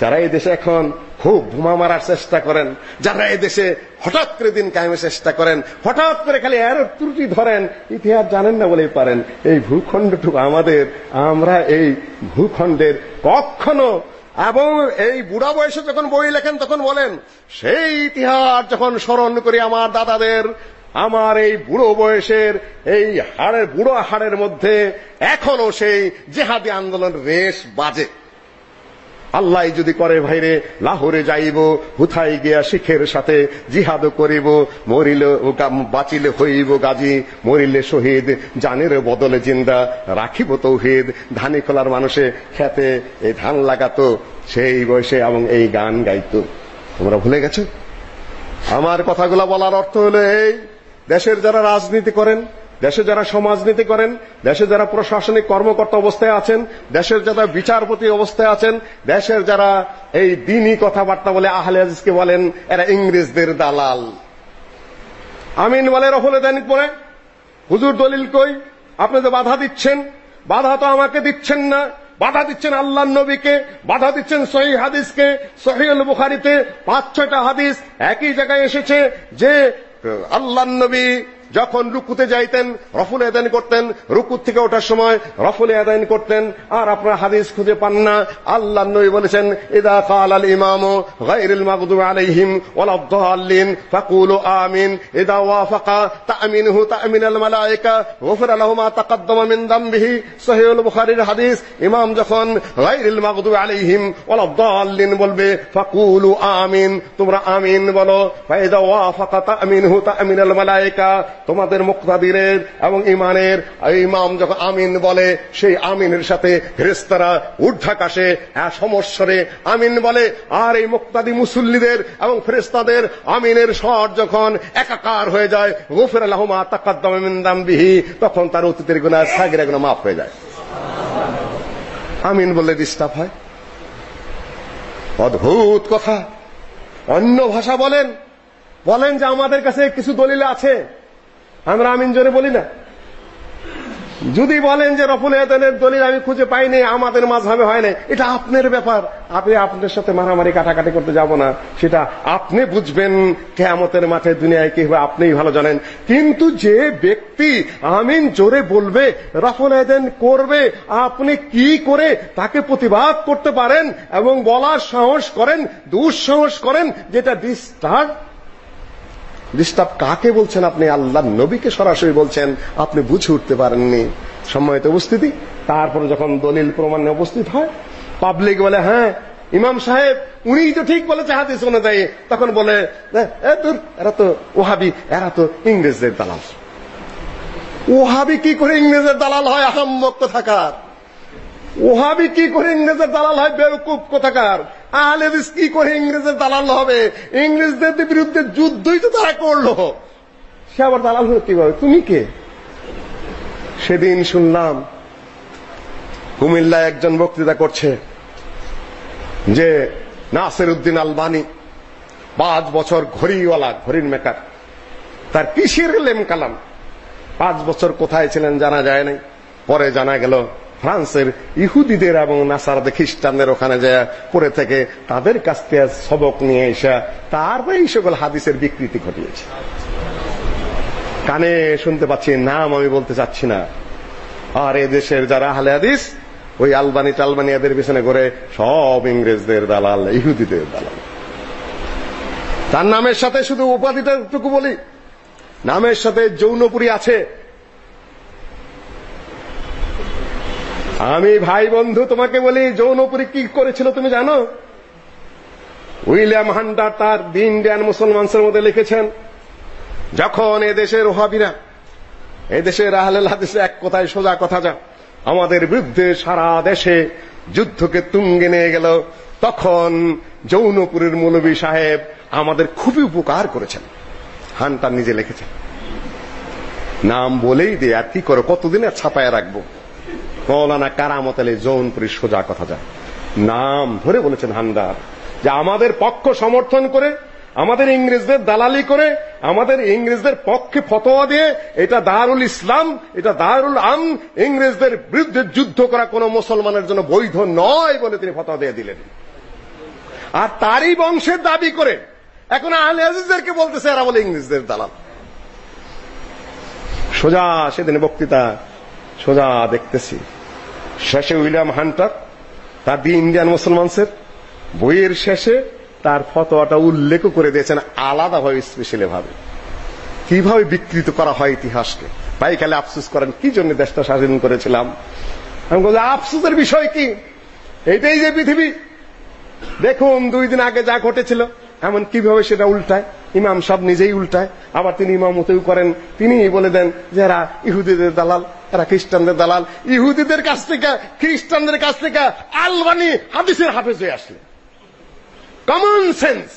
যারা এই দেশে এখন খুব বোমা মারার চেষ্টা করেন, যারা এই দেশে হঠাৎ করে দিন কায়েমের চেষ্টা করেন, হঠাৎ করে খালি এর ত্রুটি ধরেন, ইতিহাস জানেন না বলেই পারেন। এই ভূখণ্ডটুকু আমাদের, আমরা এই ভূখণ্ডের কখনো, এবং এই বুড়া বয়সে যখন বই লেখেন তখন বলেন, সেই ইতিহাস যখন স্মরণ করি আমার দাদাদের, আমার এই বুড়ো বয়সের, এই হাড়ের, বুড়ো হাড়ের মধ্যে এখনও সেই জেহাদি আন্দোলন রেশ বাজে। আল্লাহ যদি করে ভাইরে, লাহোরে যাইব, হুথাই গিয়া শিখের সাথে জিহাদ করিব, মরিল বাঁচিলে হইব গাজী, মরিলে শহীদ, জানের বদলে জিন্দা, রাখিব তৌহিদ, ধানি খোলার মানুষে খেতে, এই ধান লাগাতো, সেই বয়সে এবং এই গান গাইত। তোমরা ভুলে গেছো? আমার কথাগুলো বলার অর্থ হলো এই, দেশের যারা রাজনীতি করেন দেশে যারা সমাজনীতি করেন, দেশে যারা প্রশাসনিক কর্মকর্তা অবস্থায় আছেন, দেশের যারা বিচারপতি অবস্থায় আছেন, দেশের যারা এই দিনই কথাবার্তা বলে আহলে হাদিসকে বলেন, এরা ইংরেজদের দালাল। আমিন বলে রফলে দৈনিক পরে হুজুর দলিল কই? আপনি যে বাধা দিচ্ছেন, বাধা তো আমাকে দিচ্ছেন না। বাধা দিচ্ছেন আল্লাহ নবীকে, বাধা দিচ্ছেন সহি হাদিসকে সহিউল বুখারীতে পাঁচ ছয়টা হাদিস একই জায়গায় এসেছে যে আল্লাহ নবী যখন রুকুতে যাইতেন, রফুল আদান করতেন রুকুত থেকে ওঠার সময় রফুল আদান করতেন, আর আপনার হাদিস খুঁজে পান না। আল্লাহ নবী বলেছেন, ইদা কাল আল ইমাম গায়রুল মাগদুব আলাইহিম ওয়ালা দাল্লিন ফাকুলু আমিন। ইদা ওয়াফাকা তামিনহু তামিন আল মালায়েকা গফির লাহু মা তাকদ্দামা মিন দামবিহি। সহিহুল বুখারীর হাদিস, ইমাম যখন গায়রুল মাগদুব আলাইহিম ওয়ালা দাল্লিন বলবে, ফাকুলু আমিন, তোমরা আমিন বলো। ফাইদা ওয়াফাকা তামিনহু তামিন আল মালায়েকা তোমাদের মুক্তাদিরের এবং ইমানের ইমাম যখন আমিন বলে, সেই আমিনের সাথে ফেরেশতারা ঊর্ধ্বাকাশে সমস্বরে আমিন বলে, আর এই মুক্তাদি মুসল্লিদের এবং ফেরেশতাদের আমিনের স্বর যখন একাকার হয়ে যায়, গফির আল্লাহুমা তাকাদ্দাম মিন দামবিহি, তখন তার অতীতের গুনাহ সাগিরা গুনাহ মাফ হয়ে যায়। আমিন বলে ডিস্টার্ব হয়। অদ্ভুত কথা। অন্য ভাষা বলেন। বলেন যে আমাদের কাছে কিছু দলিল আছে। আমরা আমিন জোরে বলি না। যদি বলেন যে রফুল এদানের দলিল আমি খুঁজে পাইনি, আমাদের মাঝহাবে হয় না এটা আপনার ব্যাপার। আমি আপনার সাথে মারামারি কাটাকাটি করতে যাব না। সেটা আপনি বুঝবেন, কেয়ামতের মাঠে দুনিয়ায় কি হবে, আপনিই ভালো জানেন। কিন্তু যে ব্যক্তি আমিন জোরে বলবে, রফুল এদেন করবে, আপনি কি করে তাকে প্রতিবাদ করতে পারেন এবং বলার সাহস করেন, দুঃসাহস করেন, যেটা ডিস্টার্ব ডিস্টার্ব কাকে বলছেন আপনি? আল্লাহ নবীকে সরাসরি বলছেন, আপনি বুঝে উঠতে পারেননি। সম্মানিত উপস্থিতি, তারপরে যখন দলিল প্রমাণে উপস্থিত হয় পাবলিক বলে হ্যাঁ ইমাম সাহেব উনি তো ঠিক বলেছে হাদিস অনুযায়ী। তখন বলে এরা তো ওহাবি, এরা তো ইংরেজদের দালাল। ওহাবি কি করে ইংরেজের দালাল হয়? আহম্মক কোথাকার। ওহাবি কি করে ইংরেজের দালাল হয়? বেউকুফ কোথাকার? আহলে কি করে ইংরেজের দালাল হবে? ইংরেজদের বিরুদ্ধে যুদ্ধই তো তারা করল। সে আবার দালাল হলো কীভাবে? তুমি কে? সেদিন শুনলাম কুমিল্লায় একজন বক্তৃতা করছে যে নাসির উদ্দিন আলবানি পাঁচ বছর ঘড়িওয়ালা, ঘড়ির মেকার। তার কিসের লেম কালাম পাঁচ বছর কোথায় ছিলেন জানা যায় নাই। পরে জানা গেল ফ্রান্সের ইহুদিদের এবং নাসারাদের, খ্রিস্টানদের ওখানে যায় পড়ে থেকে তাদের কাছ থেকে সবক নিয়ে এসে তারপরে এই সকল হাদিসের বিকৃতি ঘটিয়েছে। কানে শুনতে পাচ্ছি, নাম আমি বলতে চাচ্ছি না। আর দেশের যারা আহলে হাদিস, ওই আলবানি টালবানি এদের পিছনে করে সব ইংরেজদের দালাল, ইহুদিদের দালাল। তার নামের সাথে শুধু উপাধিটা বলি, নামের সাথে যৌনপুরী আছে। আমি ভাই বন্ধু, তোমাকে বলি যৌন যৌনপুরী কি করেছিল তুমি জানো? উইলিয়াম হান্টার তার দি ইন্ডিয়ান মুসলমানসের মধ্যে লিখেছেন, যখন এদেশের দেশের ওহাবিরা, এ দেশের আহলেল হাদিসে এক কথায় সোজা কথা যা, আমাদের বিরুদ্ধে সারা দেশে যুদ্ধকে তুঙ্গে নিয়ে গেল, তখন যৌনপুরের মৌলবী সাহেব আমাদের খুবই উপকার করেছেন। হান্টার নিজে লিখেছেন। নাম বলেই দে আর কি করো কতদিন আর ছাপায় রাখব? মৌলানা কারামত আলী জৌনপুরীর সোজা কথা যায়। নাম ধরে বলেছেন হান্দার যে আমাদের পক্ষ সমর্থন করে, আমাদের ইংরেজদের দালালি করে, আমাদের ইংরেজদের পক্ষে ফতোয়া দিয়ে এটা দারুল ইসলাম, এটা দারুল আম, ইংরেজদের বিরুদ্ধে যুদ্ধ করা কোন মুসলমানের জন্য বৈধ নয় বলে তিনি ফতোয়া দিয়ে দিলেন। আর তারই বংশের দাবি করে এখন আহলে হাদিসদেরকে বলতেছে, এরা বলে ইংরেজদের দালাল। সোজা, সেদিন বক্তৃতা, সোজা দেখতেছি। শেষে উইলিয়াম হান্টার, তার দি ইন্ডিয়ান মুসলমানসের বইয়ের শেষে তার ফতোয়াটা উল্লেখ করে দিয়েছেন আলাদাভাবে স্পেশালি ভাবে কীভাবে বিকৃত করা হয় ইতিহাসকে? তাই খালি আফসোস করেন, কি জন্য দেশটা স্বাধীন করেছিলাম? আমি বলছি আফসোসের বিষয় কি? এটাই যে পৃথিবী। দেখুন, দুই দিন আগে যা ঘটেছিল এমন কীভাবে সেটা উল্টায়? ইমাম সাহেব নিজেই উল্টায়। আবার তিনি ইমামতেও করেন। তিনি বলে দেন যে এরা ইহুদিদের দালাল, এরা খ্রিস্টানদের দালাল। ইহুদিদের কাছ থেকে, খ্রিস্টানদের কাছ থেকে আলবানি হাদিসের হাফেজ হয়ে আসলে। কমন সেন্স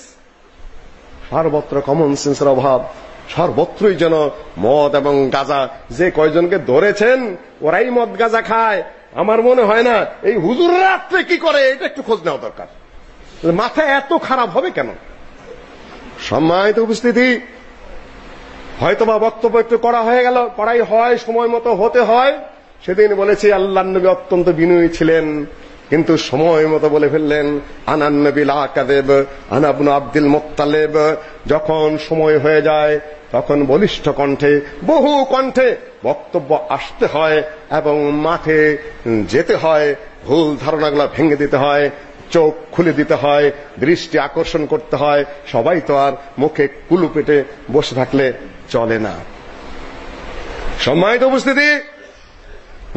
সর্বত্র কমন সেন্সের অভাব। সর্বত্রই যেন মদ এবং গাজা যে কয়জনকে ধরেছেন, ওরাই মদ গাজা খায়। আমার মনে হয় না, এই হুজুর রাত্রে কি করে? এটা একটু খোঁজ নেওয়া দরকার। মাথা এত খারাপ হবে কেন? সম্মানিত উপস্থিতি। হয়তোবা বক্তব্য একটু করা হয়ে গেল, করাই হয়, সময় মতো হতে হয়। সেদিন বলেছি আল্লাহ নবী অত্যন্ত বিনয়ী ছিলেন, কিন্তু সময় মতো বলে ফেললেন, আনান নবী লাকাদেব আনাবনু আব্দুল মুত্তালেব। যখন সময় হয়ে যায়, তখন বলিষ্ঠ কণ্ঠে, বহু কণ্ঠে বক্তব্য আসতে হয় এবং মাঠে যেতে হয়, ভুল ধারণাগুলো ভেঙে দিতে হয়। চোখ খুলে দিতে হয়, দৃষ্টি আকর্ষণ করতে হয়, সবাই তো আর মুখে কুলু পেটে বসে থাকলে চলে না। সম্মানিত উপস্থিতি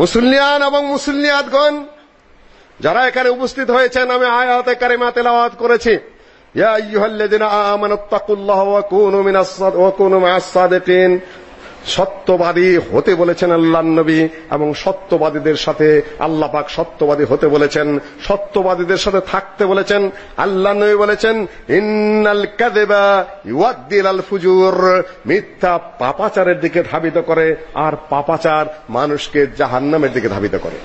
মুসলিয়ান এবং মুসলিয়াতগণ যারা এখানে উপস্থিত হয়েছেন, আমি আয়াতে কারিমা তেলাওয়াত করেছি। ইয়া আইয়ুহাল্লাযিনা আমানুত্তাকুল্লাহ ওয়া কুনু মিনাস ওয়া কুনু মা'আস সাদিকিন। সত্যবাদী হতে বলেছেন আল্লাহ নবী এবং সত্যবাদীদের সাথে আল্লাহ পাক সত্যবাদী হতে বলেছেন, সত্যবাদীদের সাথে থাকতে বলেছেন, আল্লাহ নবী বলেছেন, ইন্নাল কাযিবা ইউআদ্দিল আল ফুজুর মিথ্যা পাপাচারের দিকে ধাবিত করে আর পাপাচার মানুষকে জাহান্নামের দিকে ধাবিত করে।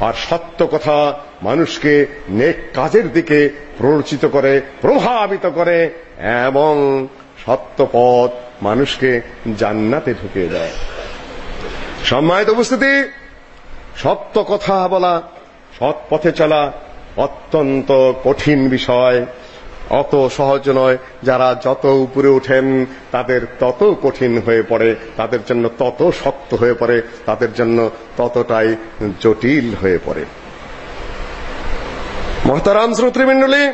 আর সত্য কথা মানুষকে নেক কাজের দিকে প্ররোচিত করে, প্রভাবিত করে এবং সত্য পথ মানুষকে জান্নাতে ঢুকিয়ে দেয়। সম্মানিত উপস্থিতি, সত্য কথা বলা, সৎ পথে চলা অত্যন্ত কঠিন বিষয়। অত সহজ নয়, যারা যত উপরে ওঠেন, তাদের তত কঠিন হয়ে পড়ে, তাদের জন্য তত শক্ত হয়ে পড়ে, তাদের জন্য ততটাই জটিল হয়ে পড়ে। মহতারাম শ্রোতৃমণ্ডলী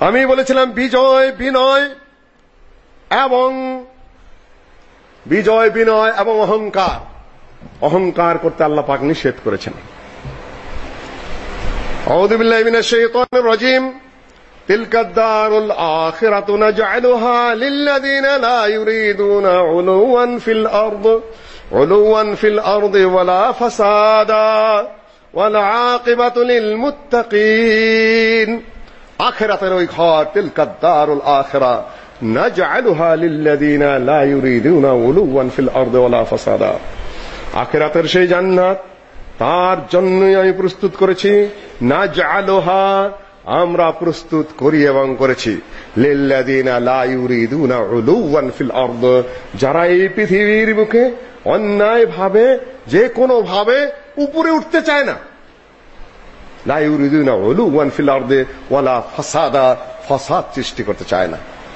আমি বলেছিলাম বিজয়, বিনয় এবং বিজয়, বিনয় এবং অহংকার। অহংকার করতে আল্লাহ পাক নিষেধ করেছেন। আউযু বিল্লাহি মিনাশ শাইতানির রাজীম। তিলকা দারুল আখিরাতু নাজআলুহা লিল্লাযিনা লা ইউরিদুনা উলুওয়ান ফিল আরদ। উলুওয়ান ফিল আরদ ফাসাদা। ওয়াল আকিবাতু লিল মুত্তাকিন। আখিরাতের ওই ঘর তিলকা দারুল আখিরা। نجعلها للذين لا يريدون علوا في الأرض ولا فسادا আখেরাতের সেই জান্নাত তার জন্যই আমি প্রস্তুত করেছি না জালোহা আমরা প্রস্তুত করি এবং করেছি লিল্লাযিনা লা ইউরিদুনা উলুওয়ান ফিল আরদ যারা এই পৃথিবীর বুকে অন্যায় ভাবে যে কোনো ভাবে উপরে উঠতে চায় না লা ইউরিদুনা উলুওয়ান ফিল আরদ ওয়ালা ফাসাদা ফাসাদ সৃষ্টি করতে চায় না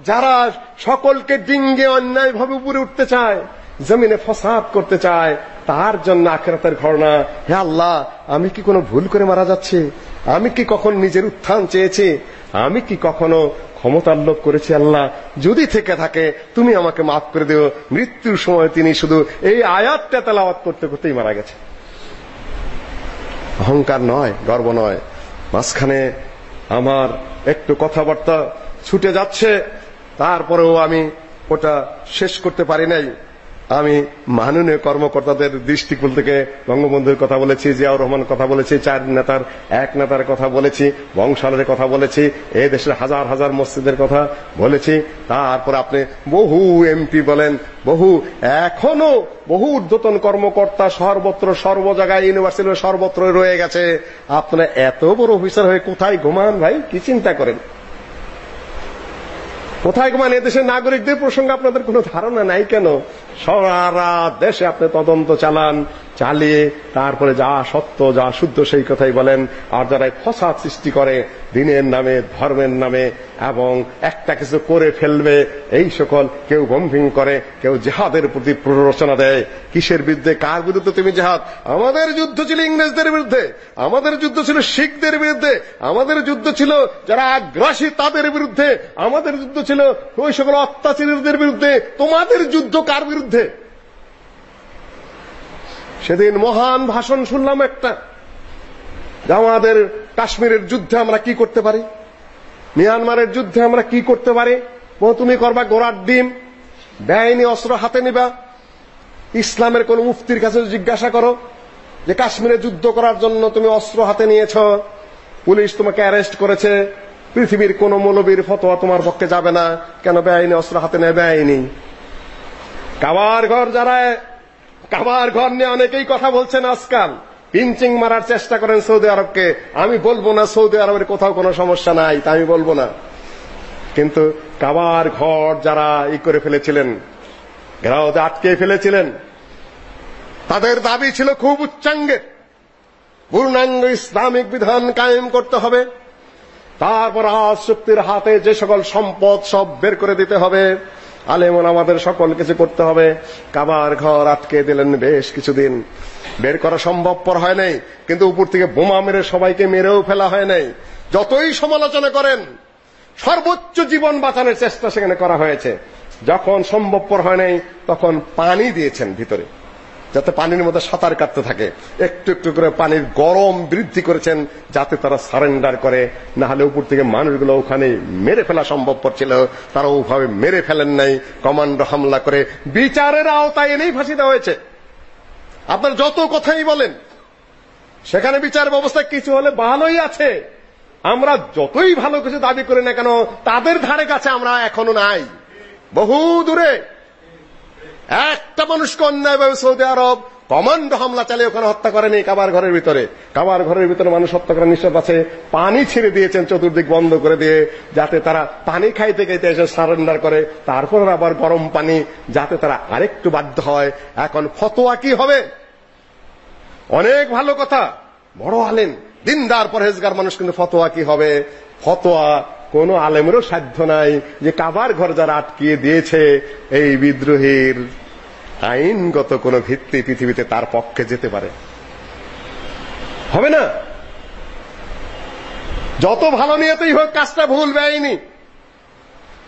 যারা সকলকে ডিঙ্গে অন্যায়ভাবে উপরে উঠতে চায়, জমিনে ফসাদ করতে চায়, তার জন্য আখেরাতের ঘটনা, হে আল্লাহ, আমি কি কোনো ভুল করে মারা যাচ্ছি? আমি কি কখন নিজের উত্থান চেয়েছি? আমি কি কখনো ক্ষমতার লোভ করেছি, আল্লাহ? যদি থেকে থাকে, তুমি আমাকে মাফ করে দিও। মৃত্যুর সময় তিনি শুধু এই আয়াতটা তেলাওয়াত করতে করতেই মারা গেছে। অহংকার নয়, গর্ব নয়। মাঝখানে আমার একটু কথাবার্তা ছুটে যাচ্ছে। তারপরেও আমি ওটা শেষ করতে পারি নাই। আমি মাননীয় কর্মকর্তাদের দৃষ্টিকোণ থেকে বঙ্গবন্ধুর কথা বলেছি, জিয়াউর রহমান কথা বলেছি, চার নেতার, এক নেতার কথা বলেছি বংশালের কথা বলেছি এই দেশের হাজার হাজার মসজিদের কথা বলেছি। তারপর আপনি বহু এমপি বলেন, বহু, এখনও বহু ঊর্ধ্বতন কর্মকর্তা সর্বত্র, সর্ব জায়গায় ইউনিভার্সিটি সর্বত্র রয়ে গেছে। আপনারা এত বড় অফিসার হয়ে কোথায় ঘুমান ভাই? কি চিন্তা করেন? কোথায় ঘুমান এদেশের নাগরিকদের প্রসঙ্গে আপনাদের কোনো ধারণা নাই কেন? সারা দেশে আপনি তদন্ত চালান, চালিয়ে তারপরে যা সত্য, যা শুদ্ধ সেই কথাই বলেন। আর যারা ফসাদ সৃষ্টি করে দিনের নামে, ধর্মের নামে, এবং একটা কিছু করে ফেলবে, এই সকল কেউ বম্বিং করে, কেউ জেহাদের প্রতি প্ররোচনা দেয়। কিসের বিরুদ্ধে? কার বিরুদ্ধে তুমি জেহাদ? আমাদের যুদ্ধ ছিল ইংরেজদের বিরুদ্ধে। আমাদের যুদ্ধ ছিল শিখদের বিরুদ্ধে। আমাদের যুদ্ধ ছিল যারা আগ্রাসী তাদের বিরুদ্ধে। আমাদের যুদ্ধ ছিল ওই সকল অত্যাচারীদের বিরুদ্ধে। তোমাদের যুদ্ধ কার বিরুদ্ধে? সেদিন মহান ভাষণ শুনলাম একটা। আমাদের কাশ্মীরের যুদ্ধে আমরা কি করতে পারি? মিয়ানমারের যুদ্ধে আমরা কি করতে পারি? তুমি করবা গোড়ার ডিম, বেআইনি অস্ত্র হাতে নিবা। ইসলামের কোন মুফতির কাছে জিজ্ঞাসা করো যে, কাশ্মীরে যুদ্ধ করার জন্য তুমি অস্ত্র হাতে নিয়েছ, পুলিশ তোমাকে অ্যারেস্ট করেছে, পৃথিবীর কোন মৌলবীর ফতোয়া তোমার পক্ষে যাবে না। কেন বেআইনি অস্ত্র হাতে নেয়? বেআইনি। কাবার ঘর যারা কাবার ঘর নিয়ে অনেকেই কথা বলছেন আজকাল। পিঞ্চিং মারার চেষ্টা করেন সৌদি আরবকে। আমি বলব না সৌদি আরবের কোথাও কোনো সমস্যা নাই, তা আমি বলব না। কিন্তু কাবার ঘর যারা ই করে ফেলেছিলেন ঘেরাওতে আটকে ফেলেছিলেন। তাদের দাবি ছিল খুব উচ্চাঙ্গের। পূর্ণাঙ্গ ইসলামিক বিধান কায়েম করতে হবে। তারপর আজ শক্তির হাতে যে সকল সম্পদ সব বের করে দিতে হবে। আলেমন আমাদের সকল কিছু করতে হবে। কাবার ঘর আটকে দিলেন বেশ কিছুদিন। বের করা সম্ভবপর হয় নাই, কিন্তু উপর থেকে বোমা মেরে সবাইকে মেরেও ফেলা হয় নাই। যতই সমালোচনা করেন, সর্বোচ্চ জীবন বাঁচানোর চেষ্টা সেখানে করা হয়েছে। যখন সম্ভবপর হয় নাই, তখন পানি দিয়েছেন ভিতরে। যাতে পানির মধ্যে সাঁতার কাটতে থাকে। একটু একটু করে পানির গরম বৃদ্ধি করেছেন যাতে তারা সারেন্ডার করে। না হলে উপর থেকে মানুষগুলো ওখানে মেরে ফেলা সম্ভবপর ছিল। তারা ওভাবে মেরে ফেলেন নাই। কমান্ডো হামলা করে বিচারের আওতায় এনেই ফাঁসি দেওয়া হয়েছে। আপনার যত কথাই বলেন, সেখানে বিচার ব্যবস্থা কিছু হলে ভালোই আছে। আমরা যতই ভালো কিছু দাবি করি না কেন, তাদের ধারে কাছে আমরা এখনও নাই। বহু দূরে একটা মানুষকে অন্যায়ভাবে সৌদি আরব, কমান্ডো হামলা চালিয়ে ওখানে হত্যা করেনি কাবার ঘরের ভিতরে। কাবার ঘরের ভিতরে মানুষ হত্যা করার নিষেধ আছে। পানি ছেড়ে দিয়েছেন চতুর্দিক বন্ধ করে দিয়ে যাতে তারা পানি খাইতে খাইতে এসে সারেন্ডার করে। তারপর আবার গরম পানি যাতে তারা আরেকটু বাধ্য হয়। এখন ফতোয়া কি হবে? অনেক ভালো কথা। বড় আলেম, দিনদার পরহেজগার মানুষ কিন্তু ফতোয়া কি হবে? ফতোয়া কোন আলেমেরও সাধ্য নাই যে কাবার ঘর যারা আটকিয়ে দিয়েছে এই বিদ্রোহীর আইনগত কোন ভিত্তি পৃথিবীতে তার পক্ষে যেতে পারে। হবে না? যত ভালো নিয়তেই হোক কাজটা ভুল বেআইনি।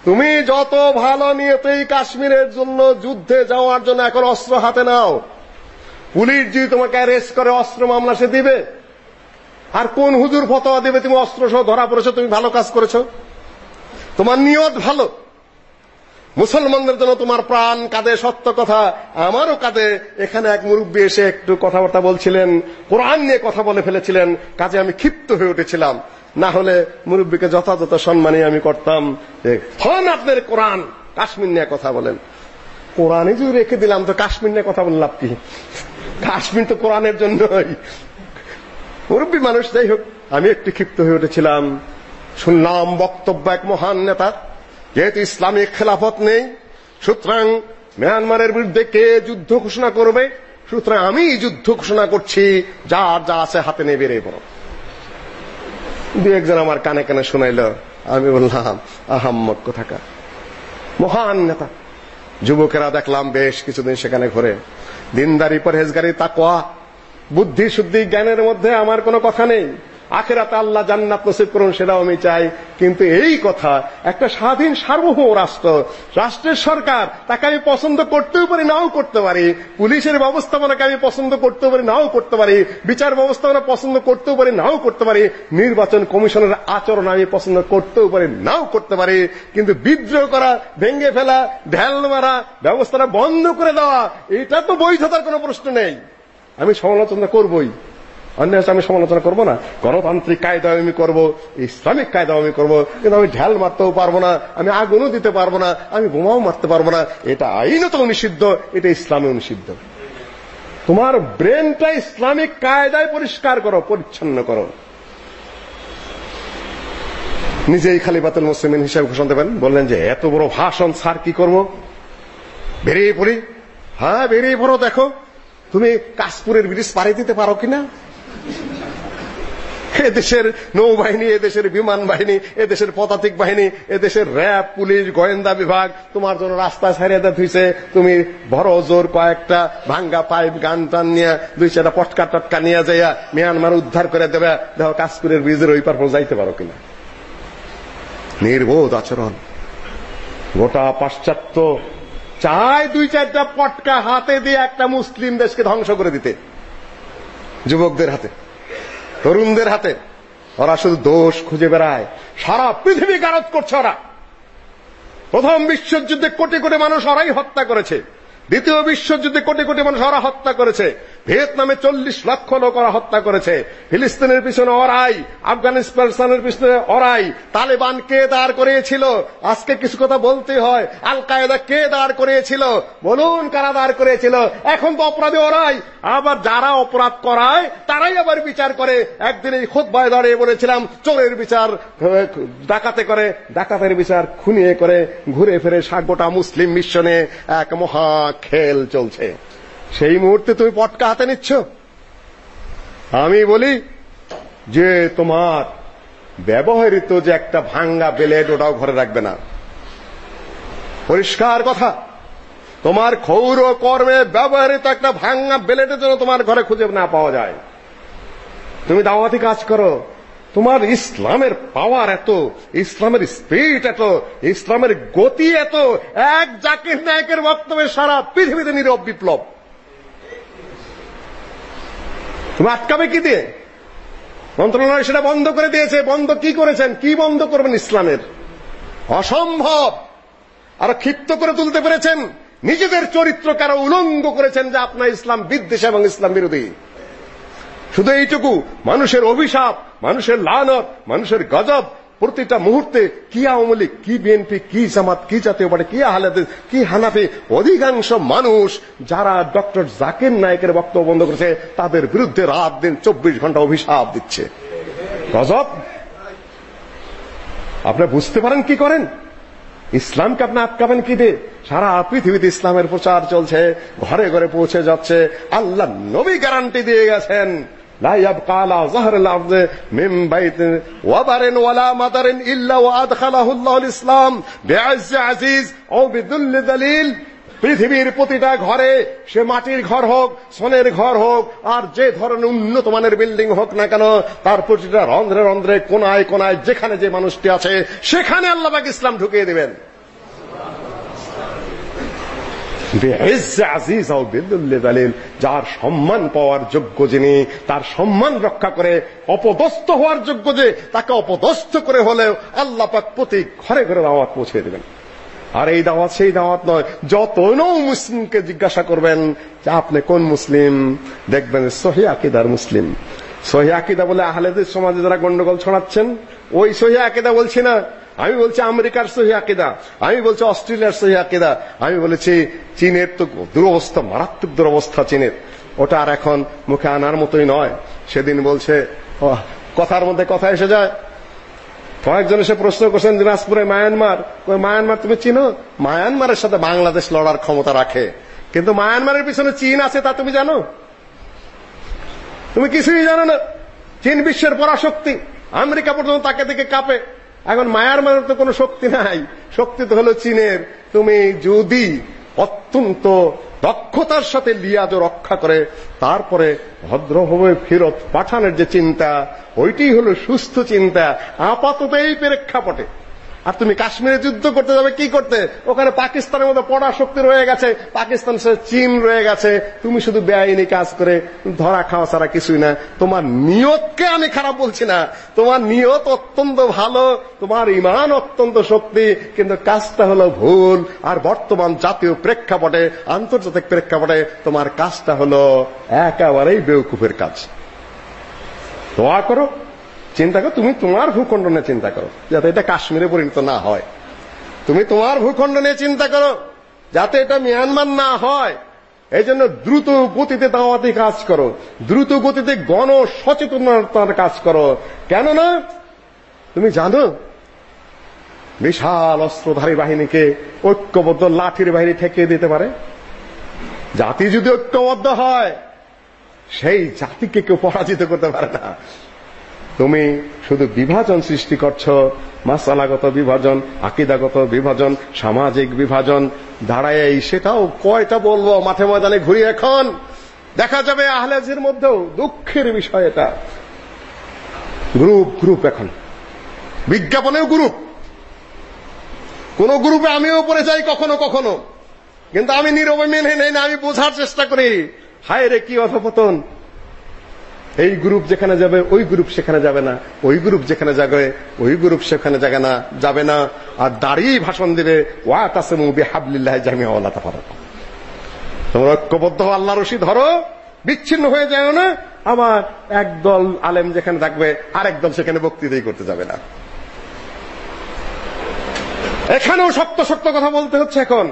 তুমি যত ভালো নিয়েতেই কাশ্মীরের জন্য যুদ্ধে যাওয়ার জন্য এখন অস্ত্র হাতে নাও। পুলিশ যদি তোমাকে অ্যারেস্ট করে, অস্ত্র মামলা সে দিবে। আর কোন হুজুর ফতোয়া দেবে? তুমি অস্ত্র সহ ধরা পড়েছো, তুমি ভালো কাজ করেছ। তোমার নিয়ত ভালো। মুসলমানদের জন্য তোমার প্রাণ কাঁদে, সত্য কথা। আমারও কাঁদে। এখানে এক মুরব্বী এসে একটু কথাবার্তা বলছিলেন, কোরআন নিয়ে কথা বলে ফেলেছিলেন। কাজে আমি ক্ষিপ্ত হয়ে উঠেছিলাম। না হলে মুরব্বীকে যথাযথ সম্মানই আমি করতাম। হন আপনার কোরআন। কাশ্মীর নিয়ে কথা বলেন। কোরআনে যদি রেখে দিলাম, তো কাশ্মীর নিয়ে কথা বললাম কি? কাশ্মীর তো কোরআনের জন্যই। মুরব্বী মানুষ, যাই হোক, আমি একটু ক্ষিপ্ত হয়ে উঠেছিলাম। শুনলাম বক্তব্য এক মহান নেতা, যেহেতু ইসলামিক খেলাফত নেই, সুতরাং মিয়ানমারের বিরুদ্ধে কে যুদ্ধ ঘোষণা করবে? সুতরাং আমি যুদ্ধ ঘোষণা করছি, যার যা আছে হাতে নিয়ে বেরিয়ে পড়ো। দু একজন আমার কানে কানে শোনাইল, আমি বললাম আহাম্মক কোথাকার মহান নেতা। যুবকেরা দেখলাম বেশ কিছুদিন সেখানে ঘুরে। দিনদারি, পরহেজগারি, তাকওয়া বুদ্ধি, শুদ্ধি, জ্ঞানের মধ্যে আমার কোনো কথা নেই। আখেরাতে আল্লাহ জান্নাত নসিব করুন, সেটাও আমি চাই। কিন্তু এই কথা, একটা স্বাধীন, সার্বভৌম রাষ্ট্র, রাষ্ট্রের সরকার, তাকে আমি পছন্দ করতেও পারি, নাও করতে পারি। পুলিশের ব্যবস্থাপনাকে আমি পছন্দ করতেও পারি, নাও করতে পারি। বিচার ব্যবস্থাপনা পছন্দ করতেও পারি, নাও করতে পারি। নির্বাচন কমিশনের আচরণ আমি পছন্দ করতেও পারি, নাও করতে পারি। কিন্তু বিদ্রোহ করা ভেঙ্গে ফেলা, ঢেল মারা, ব্যবস্থাটা বন্ধ করে দেওয়া, এটা তো বৈধতার কোনো প্রশ্ন নেই। আমি সমালোচনা করবই। অন্যায় আমি সমালোচনা করব না। গণতান্ত্রিক কায়দা আমি করব, ইসলামিক কায়দা আমি করব, কিন্তু আমি ঢাল মারতেও পারব না, আমি আগুনও দিতে পারব না, আমি বোমাও মারতে পারব না। এটা আইনত নিষিদ্ধ, এটা ইসলামেও নিষিদ্ধ। তোমার ব্রেনটা ইসলামিক কায়দায় পরিষ্কার করো, পরিচ্ছন্ন করো। নিজেই খালিফাতুল মুসলিমিন হিসাবে ঘোষণা দেবেন, বললেন যে এত বড় ভাষণ স্যার কি করব? বেরিয়ে পড়ি। হ্যাঁ বেরিয়ে পড়ো, দেখো। তুমি কাশপুরের ব্রিজ পাড়ি দিতে পারো কিনা? এদেশের নৌবাহিনী, এদেশের বিমান বাহিনী, এদেশের পদাতিক বাহিনী, এদেশের র্যাব, পুলিশ, গোয়েন্দা বিভাগ, তোমার জন্য রাস্তা ছাড়িয়ে দেওয়া হইছে। তুমি বড় জোর কয়েকটা ভাঙ্গা পাইপ, গান টান নিয়ে, দুই চারটা পটকা টটকা নিয়ে যাইয়া মিয়ানমার উদ্ধার করে দেবে। দেখো কাশপুরের ব্রিজের ওই পার যাইতে পারো কিনা? নির্বোধ আচরণ। গোটা পাশ্চাত্য চায় দুই চারটা পটকা হাতে দিয়ে একটা মুসলিম দেশকে ধ্বংস করে দিতে। যুবকদের হাতে, তরুণদের হাতে। ওরা শুধু দোষ খুঁজে বেড়ায়। সারা পৃথিবী গারত করছে ওরা। প্রথম বিশ্বযুদ্ধে কোটি কোটি মানুষ ওরাই হত্যা করেছে। দ্বিতীয় বিশ্বযুদ্ধে কোটি কোটি মানুষ ওরা হত্যা করেছে। ভিয়েতনামে চল্লিশ লক্ষ লোক ওরা হত্যা করেছে। ফিলিস্তিনের পিছনে ওরাই আফগানিস্তানের পিছনে ওরাই তালেবান কে দাঁড় করিয়েছিল? আজকে কিছু কথা বলতে হয়। আল কায়দা কে দাঁড় করিয়েছিল? বলুন, কারা দাঁড় করিয়েছিল? এখন তো অপরাধী ওরাই আবার যারা অপরাধ করায়, তারাই আবার বিচার করে। একদিন এই খোদবায় দাঁড়িয়ে বলেছিলাম, চোরের বিচার ডাকাতে করে, ডাকাতের বিচার খুনিয়ে করে ঘুরে ফিরে সাগোটা মুসলিম মিশনে এক মহা খেল চলছে। সেই মুহূর্তে তুমি পটকা হাতে নিচ্ছ? আমি বলি যে তোমার ব্যবহৃত যে একটা ভাঙ্গা ব্লেড ওটাও ঘরে রাখবে না। পরিষ্কার কথা, তোমার ক্ষৌর কর্মে ব্যবহৃত একটা ভাঙ্গা বেলেটের জন্য তোমার ঘরে খুঁজে না পাওয়া যায়। তুমি দাওয়াতি কাজ করো, তোমার ইসলামের পাওয়ার এত, ইসলামের স্পিরিট এত, ইসলামের গতি এত, এক জাকির নায়কের বক্তব্যে সারা পৃথিবীতে নীরব বিপ্লব। তুমি আটকাবে কি দিয়ে? মন্ত্রণালয় সেটা বন্ধ করে দিয়েছে। বন্ধ কি করেছেন? কি বন্ধ করবেন ইসলামের? অসম্ভব! আর ক্ষিপ্ত করে তুলতে পেরেছেন। নিজেদের চরিত্র কারা উলঙ্গ করেছেন যে আপনার ইসলাম বিদ্বেষ এবং ইসলাম বিরোধী। শুধু এইটুকু, মানুষের অভিশাপ, মানুষের লানত, মানুষের গজব প্রতিটা মুহূর্তে কি আওয়ামী লীগ, কি বিএনপি, কি জামাত, কি জাতীয় পার্টি, কি আহলাদ কি হানাফি, অধিকাংশ মানুষ যারা ডক্টর জাকির নায়কের বক্তব্য বন্ধ করেছে, তাদের বিরুদ্ধে রাত দিন চব্বিশ ঘণ্টা অভিশাপ দিচ্ছে। গজব! আপনি বুঝতে পারেন কি করেন? ইসলামকে আপনি আটকাবেন কি দিয়ে? সারা পৃথিবীতে ইসলামের প্রচার চলছে, ঘরে ঘরে পৌঁছে যাচ্ছে, আল্লাহ নবী গ্যারান্টি দিয়ে গেছেন। لا يبقى على ظهر الأرض من بيت وبر ولا مطر إلا وأدخله الله الإسلام بعز عزيز أو بذل ذليل পৃথিবীর প্রতিটা ঘরে সে মাটির ঘর হোক সোনের ঘর হোক আর যে ধরনের উন্নত মানের বিল্ডিং হোক না কেন তার প্রতিটা রন্ধ্রে রন্ধ্রে কোনায় কোনায় যেখানে যে মানুষটি আছে সেখানে আল্লাহ ইসলাম ঢুকিয়ে দিবেন যার সম্মান পাওয়ার যোগ্য যিনি, তার সম্মান রক্ষা করে অপদস্থ হওয়ার যোগ্য যে, তাকে অপদস্থ করে হলেও আল্লাহ পাক প্রতি ঘরে ঘরে দাওয়াত পৌঁছে দেবেন। আর এই দাওয়াত সেই দাওয়াত নয়, যত নৌ মুসলিমকে জিজ্ঞাসা করবেন যে আপনি কোন মুসলিম, দেখবেন সহি আকিদার মুসলিম। সহি আকিদা বলে আহলেদের সমাজে যারা গন্ডগোল ছড়াচ্ছেন, ওই সহি আকিদা বলছি না। আমি বলছি আমেরিকার সহি আকিদা, আমি বলছি অস্ট্রেলিয়ার সহি আকিদা, আমি বলেছি চীনের তো দুরবস্থা, মারাত্মক দুরবস্থা চীনের। ওটা আর এখন মুখে আনার মতোই নয়। সেদিন বলছে কথার মধ্যে কথা এসে যায়। কয়েকজন এসে প্রশ্ন করছেন, দিনাজপুরে মায়ানমার? মায়ানমার তুমি চিনো? মায়ানমারের সাথে বাংলাদেশ লড়ার ক্ষমতা রাখে। কিন্তু মায়ানমারের পিছনে চীন আছে তা তুমি জানো? তুমি কিছুই জানো না। চীন বিশ্বের পরাশক্তি। আমেরিকা পর্যন্ত তাকে দেখে কাঁপে। এখন মায়ার মধ্যে তো কোনো শক্তি নাই। শক্তি তো হলো চীনের। তুমি যদি অত্যন্ত দক্ষতার সাথে লিয়াজ রক্ষা করে, তারপরে ভদ্রভাবে ফেরত পাঠানোর যে চিন্তা, ওইটি হলো সুস্থ চিন্তা, আপাতত এই প্রেক্ষাপটে। আর তুমি কাশ্মীরে যুদ্ধ করতে যাবে, কি করতে? ওখানে পাকিস্তানের মধ্যে পড়া শক্তি রয়ে গেছে। পাকিস্তান চীন রয়ে গেছে। তুমি শুধু বেআইনি কাজ করে ধরা খাওয়া ছাড়া কিছুই না। তোমার নিয়তকে আমি খারাপ বলছি না। তোমার নিয়ত অত্যন্ত ভালো, তোমার ইমান অত্যন্ত শক্তি, কিন্তু কাজটা হলো ভুল। আর বর্তমান জাতীয় প্রেক্ষাপটে, আন্তর্জাতিক প্রেক্ষাপটে, তোমার কাজটা হলো একেবারেই বেউকুফের কাজ। দোয়া করো। চিন্তা করো, তুমি তোমার ভূখণ্ড নিয়ে চিন্তা করো, যাতে এটা কাশ্মীরে পরিণত না হয়। তুমি তোমার ভূখণ্ড নিয়ে চিন্তা করো, যাতে এটা মিয়ানমার না হয়। এই জন্য দ্রুত গতিতে দাওয়াতি কাজ করো, দ্রুত গতিতে গণ সচেতনতার কাজ করো। কেননা, তুমি জানো, বিশাল অস্ত্রধারী বাহিনীকে ঐক্যবদ্ধ লাঠির বাহিনী ঠেকিয়ে দিতে পারে। জাতি যদি ঐক্যবদ্ধ হয়, সেই জাতিকে কেউ পরাজিত করতে পারে না। তুমি শুধু বিভাজন সৃষ্টি করছ। মাসালাগত বিভাজন, আকিদাগত বিভাজন, সামাজিক বিভাজন। দাঁড়ায় সেটাও কয়টা বলব? মাঠে ময়দানে ঘুরি এখন। দেখা যাবে আহলেজের মধ্যেও দুঃখের বিষয় এটা। গ্রুপ গ্রুপ এখন। বিজ্ঞাপনেও গ্রুপ। কোন গ্রুপে আমিও পড়ে যাই কখনো কখনো। কিন্তু আমি নীরবে মেনে নেই না, আমি বোঝার চেষ্টা করি। হায় রে, কি অধপতন। এই গ্রুপ যেখানে যাবে, ওই গ্রুপ সেখানে যাবে না। ওই গ্রুপ যেখানে যাবে, ওই গ্রুপ সেখানে যাবে না যাবে না। আর দাঁড়িয়ে ভাষণ দিবে, ওয়া তাসমু বিহাবলিল্লাহ জামিয়া ওয়ালা তাফারাকু তোমরা ঐক্যবদ্ধ আল্লাহ রশি ধরো, বিচ্ছিন্ন হয়ে যায় না। আমার একদল আলেম যেখানে থাকবে, আরেক দল সেখানে বক্তৃতাই করতে যাবে না। এখানেও শক্ত শক্ত কথা বলতে হচ্ছে এখন।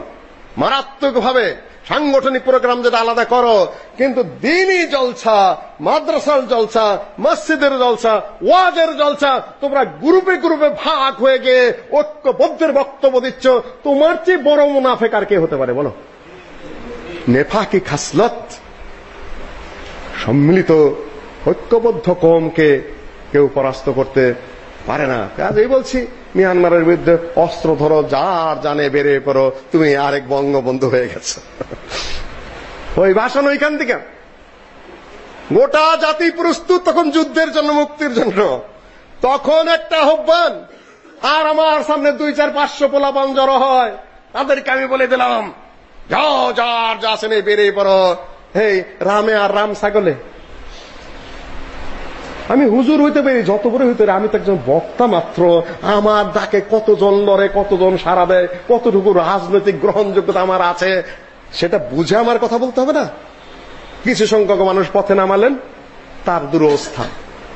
মারাত্মকভাবে সাংগঠনিক প্রোগ্রাম যেটা আলাদা করো, কিন্তু দিনই জলসা, মাদ্রাসার জলসা, মসজিদের জলসা, ওয়াজের জলসা, তোমরা গ্রুপে গ্রুপে ভাগ হয়ে গিয়ে ঐক্যবদ্ধের বক্তব্য দিচ্ছ। তোমার চেয়ে বড় মুনাফেক আর কে হতে পারে, বলো? নেফাকি খাসলত, সম্মিলিত ঐক্যবদ্ধ কমকে কেউ পরাস্ত করতে পারে না। কাজেই বলছি মিয়ানমারের বিরুদ্ধে অস্ত্র ধরো, যার জানে বেরিয়ে পড়ো, তুমি আরেক বঙ্গবন্ধু হয়ে গেছো। ওই ভাষণ ওইখান থেকে। গোটা জাতি প্রস্তুত তখন যুদ্ধের জন্য, মুক্তির জন্য। তখন একটা আহ্বান, আর আমার সামনে দুই চার পাঁচশো পোলাপান জড়ো হয়। তাদেরকে আমি বলে দিলাম, যাও, যার যা আসেনে বেরিয়ে পড়ো। হেই, রামে আর রাম ছাগলে। আমি হুজুর হইতে পারি, যত বড় হইতে পারি, আমি তো একজন বক্তা মাত্র। আমার ডাকে কতজন লড়ে, কতজন সারা দেয়, কতটুকু রাজনৈতিক গ্রহণযোগ্যতা আমার আছে, সেটা বুঝে আমার কথা বলতে হবে না। কিছু সংখ্যক মানুষ পথে নামালেন, তার দুরবস্থা।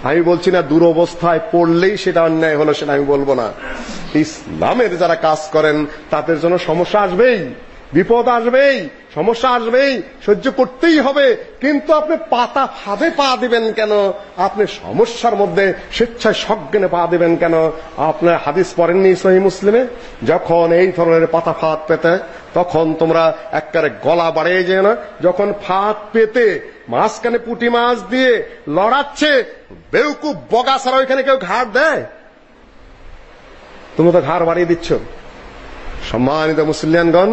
আমি বলছি না দুরবস্থায় পড়লেই সেটা অন্যায় হলো, সেটা আমি বলব না। ইসলামের যারা কাজ করেন, তাদের জন্য সমস্যা আসবেই। বিপদ আসবেই, সমস্যা আসবেই, সহ্য করতেই হবে, কিন্তু আপনি পাতা ফাঁদে পা দিবেন কেন? আপনি সমস্যার মধ্যে স্বেচ্ছায় সজ্ঞানে পা দিবেন কেন? আপনার হাদিস পড়েননি সহি মুসলিমে? যখন এই ধরনের পাতা ফাঁদ পেতে, তখন তোমরা একবারে গলা বাড়িয়ে যেও না। যখন ফাঁদ পেতে মাঝখানে পুটি মাছ দিয়ে লড়াচ্ছে, বেউকুব বগা ছাড়া ওইখানে কেউ ঘাট দেয়? তুমি তো ঘাড় বাড়িয়ে দিচ্ছ। সম্মানিত মুসলিয়ানগণ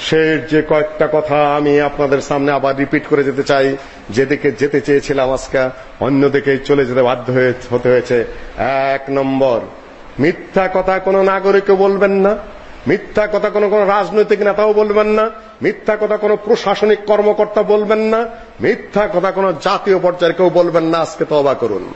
শেষ যে কয়েকটা কথা আমি আপনাদের সামনে আবার রিপিট করে যেতে চাই। যেদিকে যেতে চেয়েছিলাম আজকে, অন্যদিকে চলে যেতে বাধ্য হতে হয়েছে। এক নম্বর, মিথ্যা কথা কোনো নাগরিকও বলবেন না। মিথ্যা কথা কোনো কোনো রাজনৈতিক নেতাও বলবেন না। মিথ্যা কথা কোনো প্রশাসনিক কর্মকর্তা বলবেন না। মিথ্যা কথা কোনো জাতীয় পর্যায়ের কেউ বলবেন না। আজকে তবা করুন।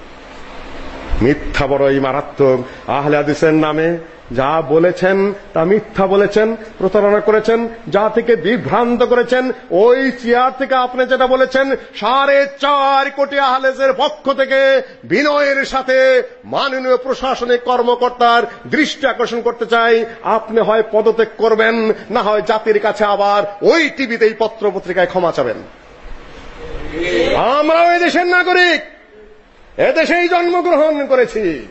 মিথ্যা বড়ই মারাত্মক। আহলে হাদিসের নামে যা বলেছেন, তা মিথ্যা বলেছেন, প্রতারণা করেছেন, যা থেকে বিভ্রান্ত করেছেন, ওই চেয়ার থেকে আপনি যেটা বলেছেন, সাড়ে চার কোটি আহলেজের পক্ষ থেকে বিনয়ের সাথে মাননীয় প্রশাসনিক কর্মকর্তার দৃষ্টি আকর্ষণ করতে চাই। আপনি হয় পদত্যাগ করবেন, না হয় জাতির কাছে আবার ওই টিভিতেই পত্র পত্রিকায় ক্ষমা চাবেন। আমরাও দেশের নাগরিক। এদেশেই জন্মগ্রহণ করেছি।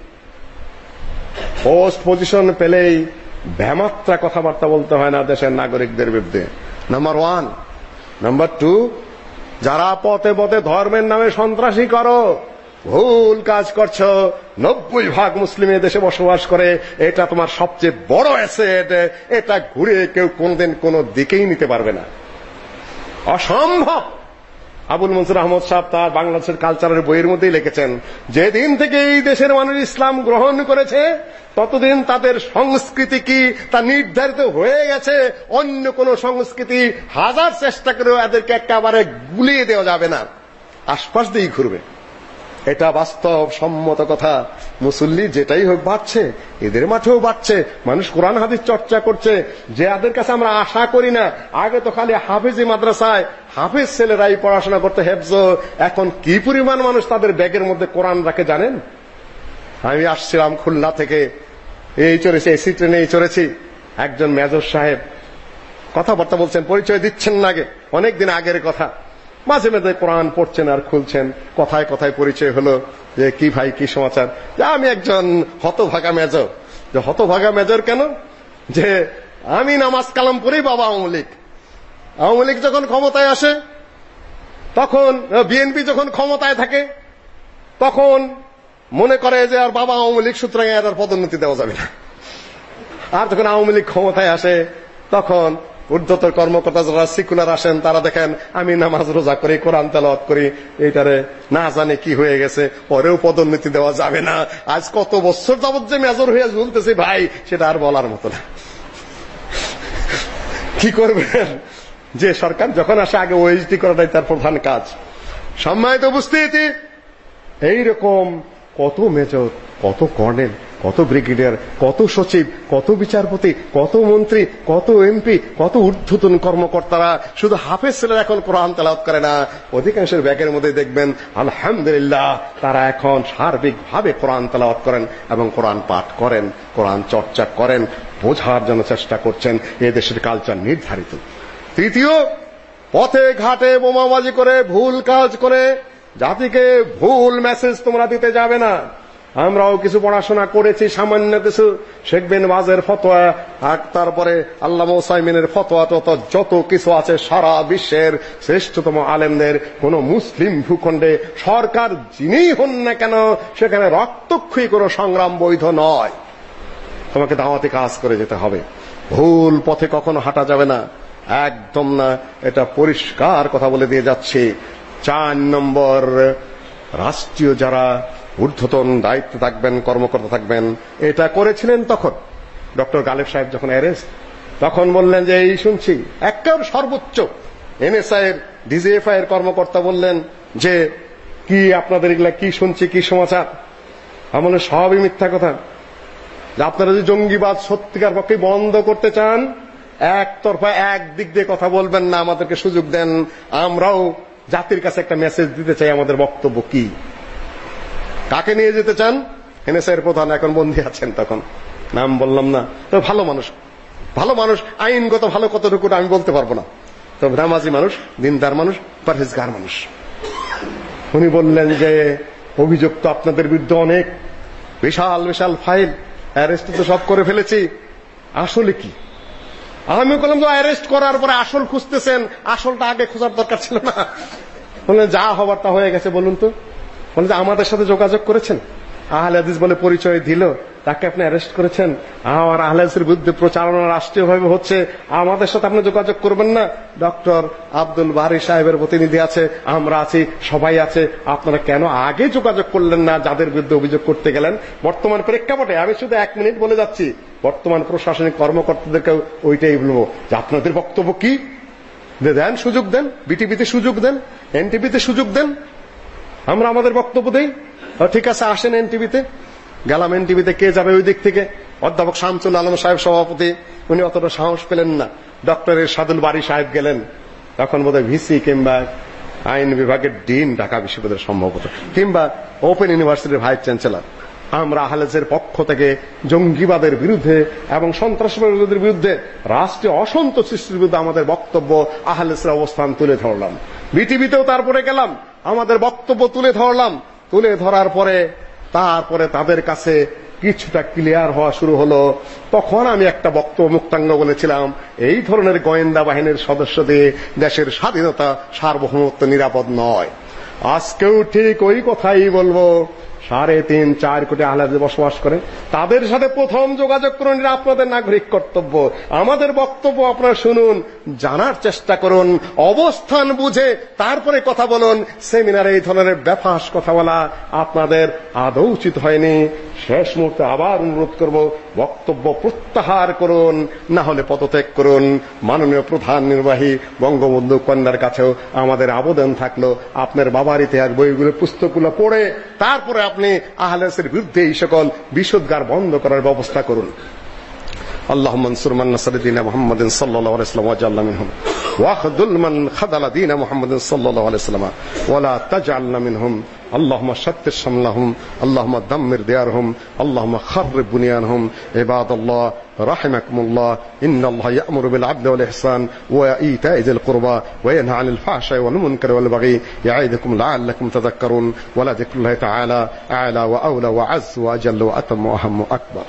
পোস্ট পজিশন পেলেই ভ্যামাত্রা কথাবার্তা বলতে হয় না দেশের নাগরিকদের বিরুদ্ধে। নাম্বার ওয়ান নাম্বার টু যারা পথে পথে ধর্মের নামে সন্ত্রাসী করো, ভুল কাজ করছ, নব্বই ভাগ মুসলিম দেশে বসবাস করে, এটা তোমার সবচেয়ে বড় অ্যাসেট এটা ঘুরে কেউ কোনদিন কোনো দিকেই নিতে পারবে না। অসম্ভব! আবুল মনসুর আহমদ সাহেব তার বাংলাদেশের কালচারের বইয়ের মধ্যেই লিখেছেন, যেদিন থেকে এই দেশের মানুষ ইসলাম গ্রহণ করেছে, ততদিন তাদের সংস্কৃতি কি তা নির্ধারিত হয়ে গেছে? অন্য কোন সংস্কৃতি হাজার চেষ্টা করেও এদেরকে একেবারে গুলিয়ে দেওয়া যাবে না। আশপাশ দিয়েই ঘুরবে। এটা বাস্তব সম্মত কথা। মুসল্লি যেটাই হোক বাড়ছে, এদের মাঠেও বাড়ছে, মানুষ কোরআন, হাদিস চর্চা করছে। যে এদের কাছে আমরা আশা করি না। আগে তো খালি হাফিজি মাদ্রাসায় হাফিজ ছেলেরাই পড়াশোনা করতে হেফজ। এখন কি পরিমাণ মানুষ তাদের ব্যাগের মধ্যে কোরআন রাখে জানেন? আমি আসছিলাম খুলনা থেকে। এই চড়েছি এসি ট্রেনে এই চড়েছি। একজন মেজর সাহেব কথাবার্তা বলছেন, পরিচয় দিচ্ছেন না আগে। অনেকদিন আগের কথা। মাঝে মাঝে কোরআন পড়ছেন আর খুলছেন। কথায় কথায় পরিচয় হলো যে কি ভাই, কি সমাচার। আমি একজন হতভাগা মেজর। যে হতভাগা মেজর কেন? যে আমি নামাজ কালাম পড়েই বাবা আওয়ামী লীগ। আওয়ামী লীগ যখন ক্ষমতায় আসে, তখন বিএনপি যখন ক্ষমতায় থাকে, তখন মনে করে যে আর বাবা আওয়ামী লীগ, সুতরাং আর পদোন্নতি দেওয়া যাবে না। আর যখন আওয়ামী লীগ ক্ষমতায় আসে, তখন ঊর্ধ্বতর কর্মকর্তা যারা সিকুলার আসেন, তারা দেখেন, আমি নামাজ রোজা করি, কোরআন তেলাওয়াত করি, এইটারে না জানে কি হয়ে গেছে, পরেও পদোন্নতি দেওয়া যাবে না। আজ কত বছর যাবত যে মেজর হয়ে ঝুলতেছে ভাই, সেটা আর বলার মতো না। কি করবেন? যে সরকার যখন আসে, আগে ওএইচডি করাটাই তার প্রধান কাজ। সম্মানিত উপস্থিতি, এইরকম কত মেজর কত কর্নেল, কত ব্রিগেডিয়ার, কত সচিব, কত বিচারপতি, কত মন্ত্রী, কত এমপি, কত ঊর্ধ্বতন কর্মকর্তারা, শুধু হাফেজ ছেলেরা এখন কোরআন তেলাওয়াত করে না। অধিকাংশের ব্যাগের মধ্যে দেখবেন, আলহামদুলিল্লাহ, তারা এখন সার্বিকভাবে কোরআন তেলাওয়াত করেন এবং কোরআন পাঠ করেন, কোরআন চর্চা করেন, বোঝার জন্য চেষ্টা করছেন, এ দেশের কালচার নির্ধারিত। তৃতীয়, পথে ঘাটে বোমাবাজি করে, ভুল কাজ করে, জাতিকে ভুল মেসেজ তোমরা দিতে যাবে না। আমরাও কিছু পড়াশোনা করেছি, সামান্য কিছু। শেখ বিন বাজের ফতোয়া, আর তারপরে আল্লাহ ওসাইমিনের ফতোয়া, তত যত কিছু আছে সারা বিশ্বের শ্রেষ্ঠতম আলেমদের, কোন মুসলিম ভূখণ্ডে সরকার যিনিই হন না কেন, সেখানে রক্তক্ষয়ী কোনো সংগ্রাম বৈধ নয়। তোমাকে দাওয়াতে কাজ করে যেতে হবে। ভুল পথে কখনো হাঁটা যাবে না। একদম না। এটা পরিষ্কার কথা বলে দিয়ে যাচ্ছে। চার নম্বর, রাষ্ট্রীয় যারা ঊর্ধ্বতন দায়িত্ব থাকবেন, কর্মকর্তা থাকবেন। এটা করেছিলেন তখন। ডক্টর গালেব সাহেব যখন অ্যারেস্ট, তখন বললেন যে, এই শুনছি। একেবারে সর্বোচ্চ এনএসআই এর, ডিজিএফআই এর কর্মকর্তা বললেন যে, কি আপনাদের এগুলা কি শুনছি, কি সমাচার? আমার সবই মিথ্যা কথা। আপনারা যে জঙ্গিবাদ সত্যিকার পক্ষে বন্ধ করতে চান, একতরফা এক দিক দিয়ে কথা বলবেন না, আমাদেরকে সুযোগ দেন। আমরাও জাতির কাছে একটা মেসেজ দিতে চাই, আমাদের বক্তব্য কি? কাকে নিয়ে যেতে চান? এনএসআই এর প্রধান এখন বন্দী আছেন তখন। নাম বললাম না। তো ভালো মানুষ। ভালো মানুষ, আইনগত ভালো কতটুকু আমি বলতে পারব না। তো নামাজি মানুষ, দিনদার মানুষ, পরহেজগার মানুষ। উনি বললেন যে, অভিযোগ তো আপনাদের বিরুদ্ধে অনেক। বিশাল বিশাল ফাইল। অ্যারেস্ট তো সব করে ফেলেছি। আসলে কি? আমি বললাম তো অ্যারেস্ট করার পরে আসল খুঁজতেছেন। আসলটা আগে খোঁজার দরকার ছিল না। বললেন, যা হবার তা হয়ে গেছে, বলুন তো। বলেন যে আমাদের সাথে যোগাযোগ করেছেন, আহলে হাদিস বলে পরিচয় দিল, তাকে আপনি অ্যারেস্ট করেছেন। আমার আহলে হাদিসের বিরুদ্ধে প্রচারণা রাষ্ট্রীয়ভাবে হচ্ছে, আমাদের সাথে আপনি যোগাযোগ করবেন না। ডক্টর আব্দুল বারি সাহেবের প্রতিনিধি আছে, আমরা আছি, সবাই আছে। আপনারা কেন আগে যোগাযোগ করলেন না, যাদের বিরুদ্ধে অভিযোগ করতে গেলেন? বর্তমান প্রেক্ষাপটে, আমি শুধু এক মিনিট বলে যাচ্ছি, বর্তমান প্রশাসনিক কর্মকর্তাদেরকে ওইটাই বলব, যে আপনাদের বক্তব্য কি? দেন সুযোগ দেন বিটিভিতে সুযোগ দেন এনটিভিতে সুযোগ দেন আমরা আমাদের বক্তব্য দেই। ঠিক আছে, আসেন এনটিভিতে। গেলাম এনটিভিতে, কে যাবে ওই দিক থেকে? অধ্যাপক শামসুল আলম সাহেব সভাপতি, উনি অতটা সাহস পেলেন না। ডক্টরের সাদুল বাড়ি সাহেব গেলেন। তখন বোধহয় ভিসি কিংবা আইন বিভাগের ডিন ঢাকা বিশ্ববিদ্যালয় সম্ভবত, কিংবা ওপেন ইউনিভার্সিটির ভাইস চ্যান্সেলর। আমরা আহলেজের পক্ষ থেকে জঙ্গিবাদের বিরুদ্ধে এবং সন্ত্রাসবাদের বিরুদ্ধে রাষ্ট্রীয় অসন্তোষ সৃষ্টির বিরুদ্ধে আমাদের বক্তব্য আহলেজের অবস্থান তুলে ধরলাম। বিটিভিতেও তারপরে গেলাম, আমাদের বক্তব্য তুলে ধরলাম। তুলে ধরার পরে, তারপরে তাদের কাছে কিছুটা ক্লিয়ার হওয়া শুরু হলো। তখন আমি একটা বক্তব্য মুক্তাঙ্গ বলেছিলাম, এই ধরনের গোয়েন্দা বাহিনীর সদস্যদের দেশের স্বাধীনতা সার্বভৌমত্ব নিরাপদ নয়। আজকেও ঠিক ওই কথাই বলব। সাড়ে তিন, চার কোটি আহলাদে বসবাস করে। তাদের সাথে প্রথম যোগাযোগ করুন এটা আপনাদের নাগরিক কর্তব্য। আমাদের বক্তব্য আপনারা শুনুন, জানার চেষ্টা করুন, অবস্থান বুঝে তারপরে কথা বলুন। সেমিনারে এই ধরনের ব্যাপাস কথা বলা আপনাদের আদৌ উচিত হয়নি। শেষ মুহূর্তে আবার অনুরোধ করব, বক্তব্য প্রত্যাহার করুন, না হলে পদত্যাগ করুন। মাননীয় প্রধান নির্বাহী বঙ্গবন্ধু কন্যার কাছেও আমাদের আবেদন থাকল। আপনার বাবার ইতিহাস বইগুলো, পুস্তকগুলো পড়ে, তারপরে আপনি আহলেসের বিরুদ্ধে এই সকল বিশুদ্ধার বন্ধ করার ব্যবস্থা করুন اللهم انصر من نصر دين محمد صلى الله عليه وسلم واجعلنا منهم واخذل من خذل دين محمد صلى الله عليه وسلم ولا تجعلنا منهم اللهم شتت شملهم اللهم دمر ديارهم اللهم خرب بنيانهم. عباد الله رحمكم الله. إن الله يأمر بالعدل والإحسان وإيتاء ذي القربى وينهى عن الفحشاء والمنكر والبغي يعيدكم لعلكم تذكرون. ولا ذكر الله تعالى أعلى وأولى وعز وأجل وأتم وأهم وأكبر.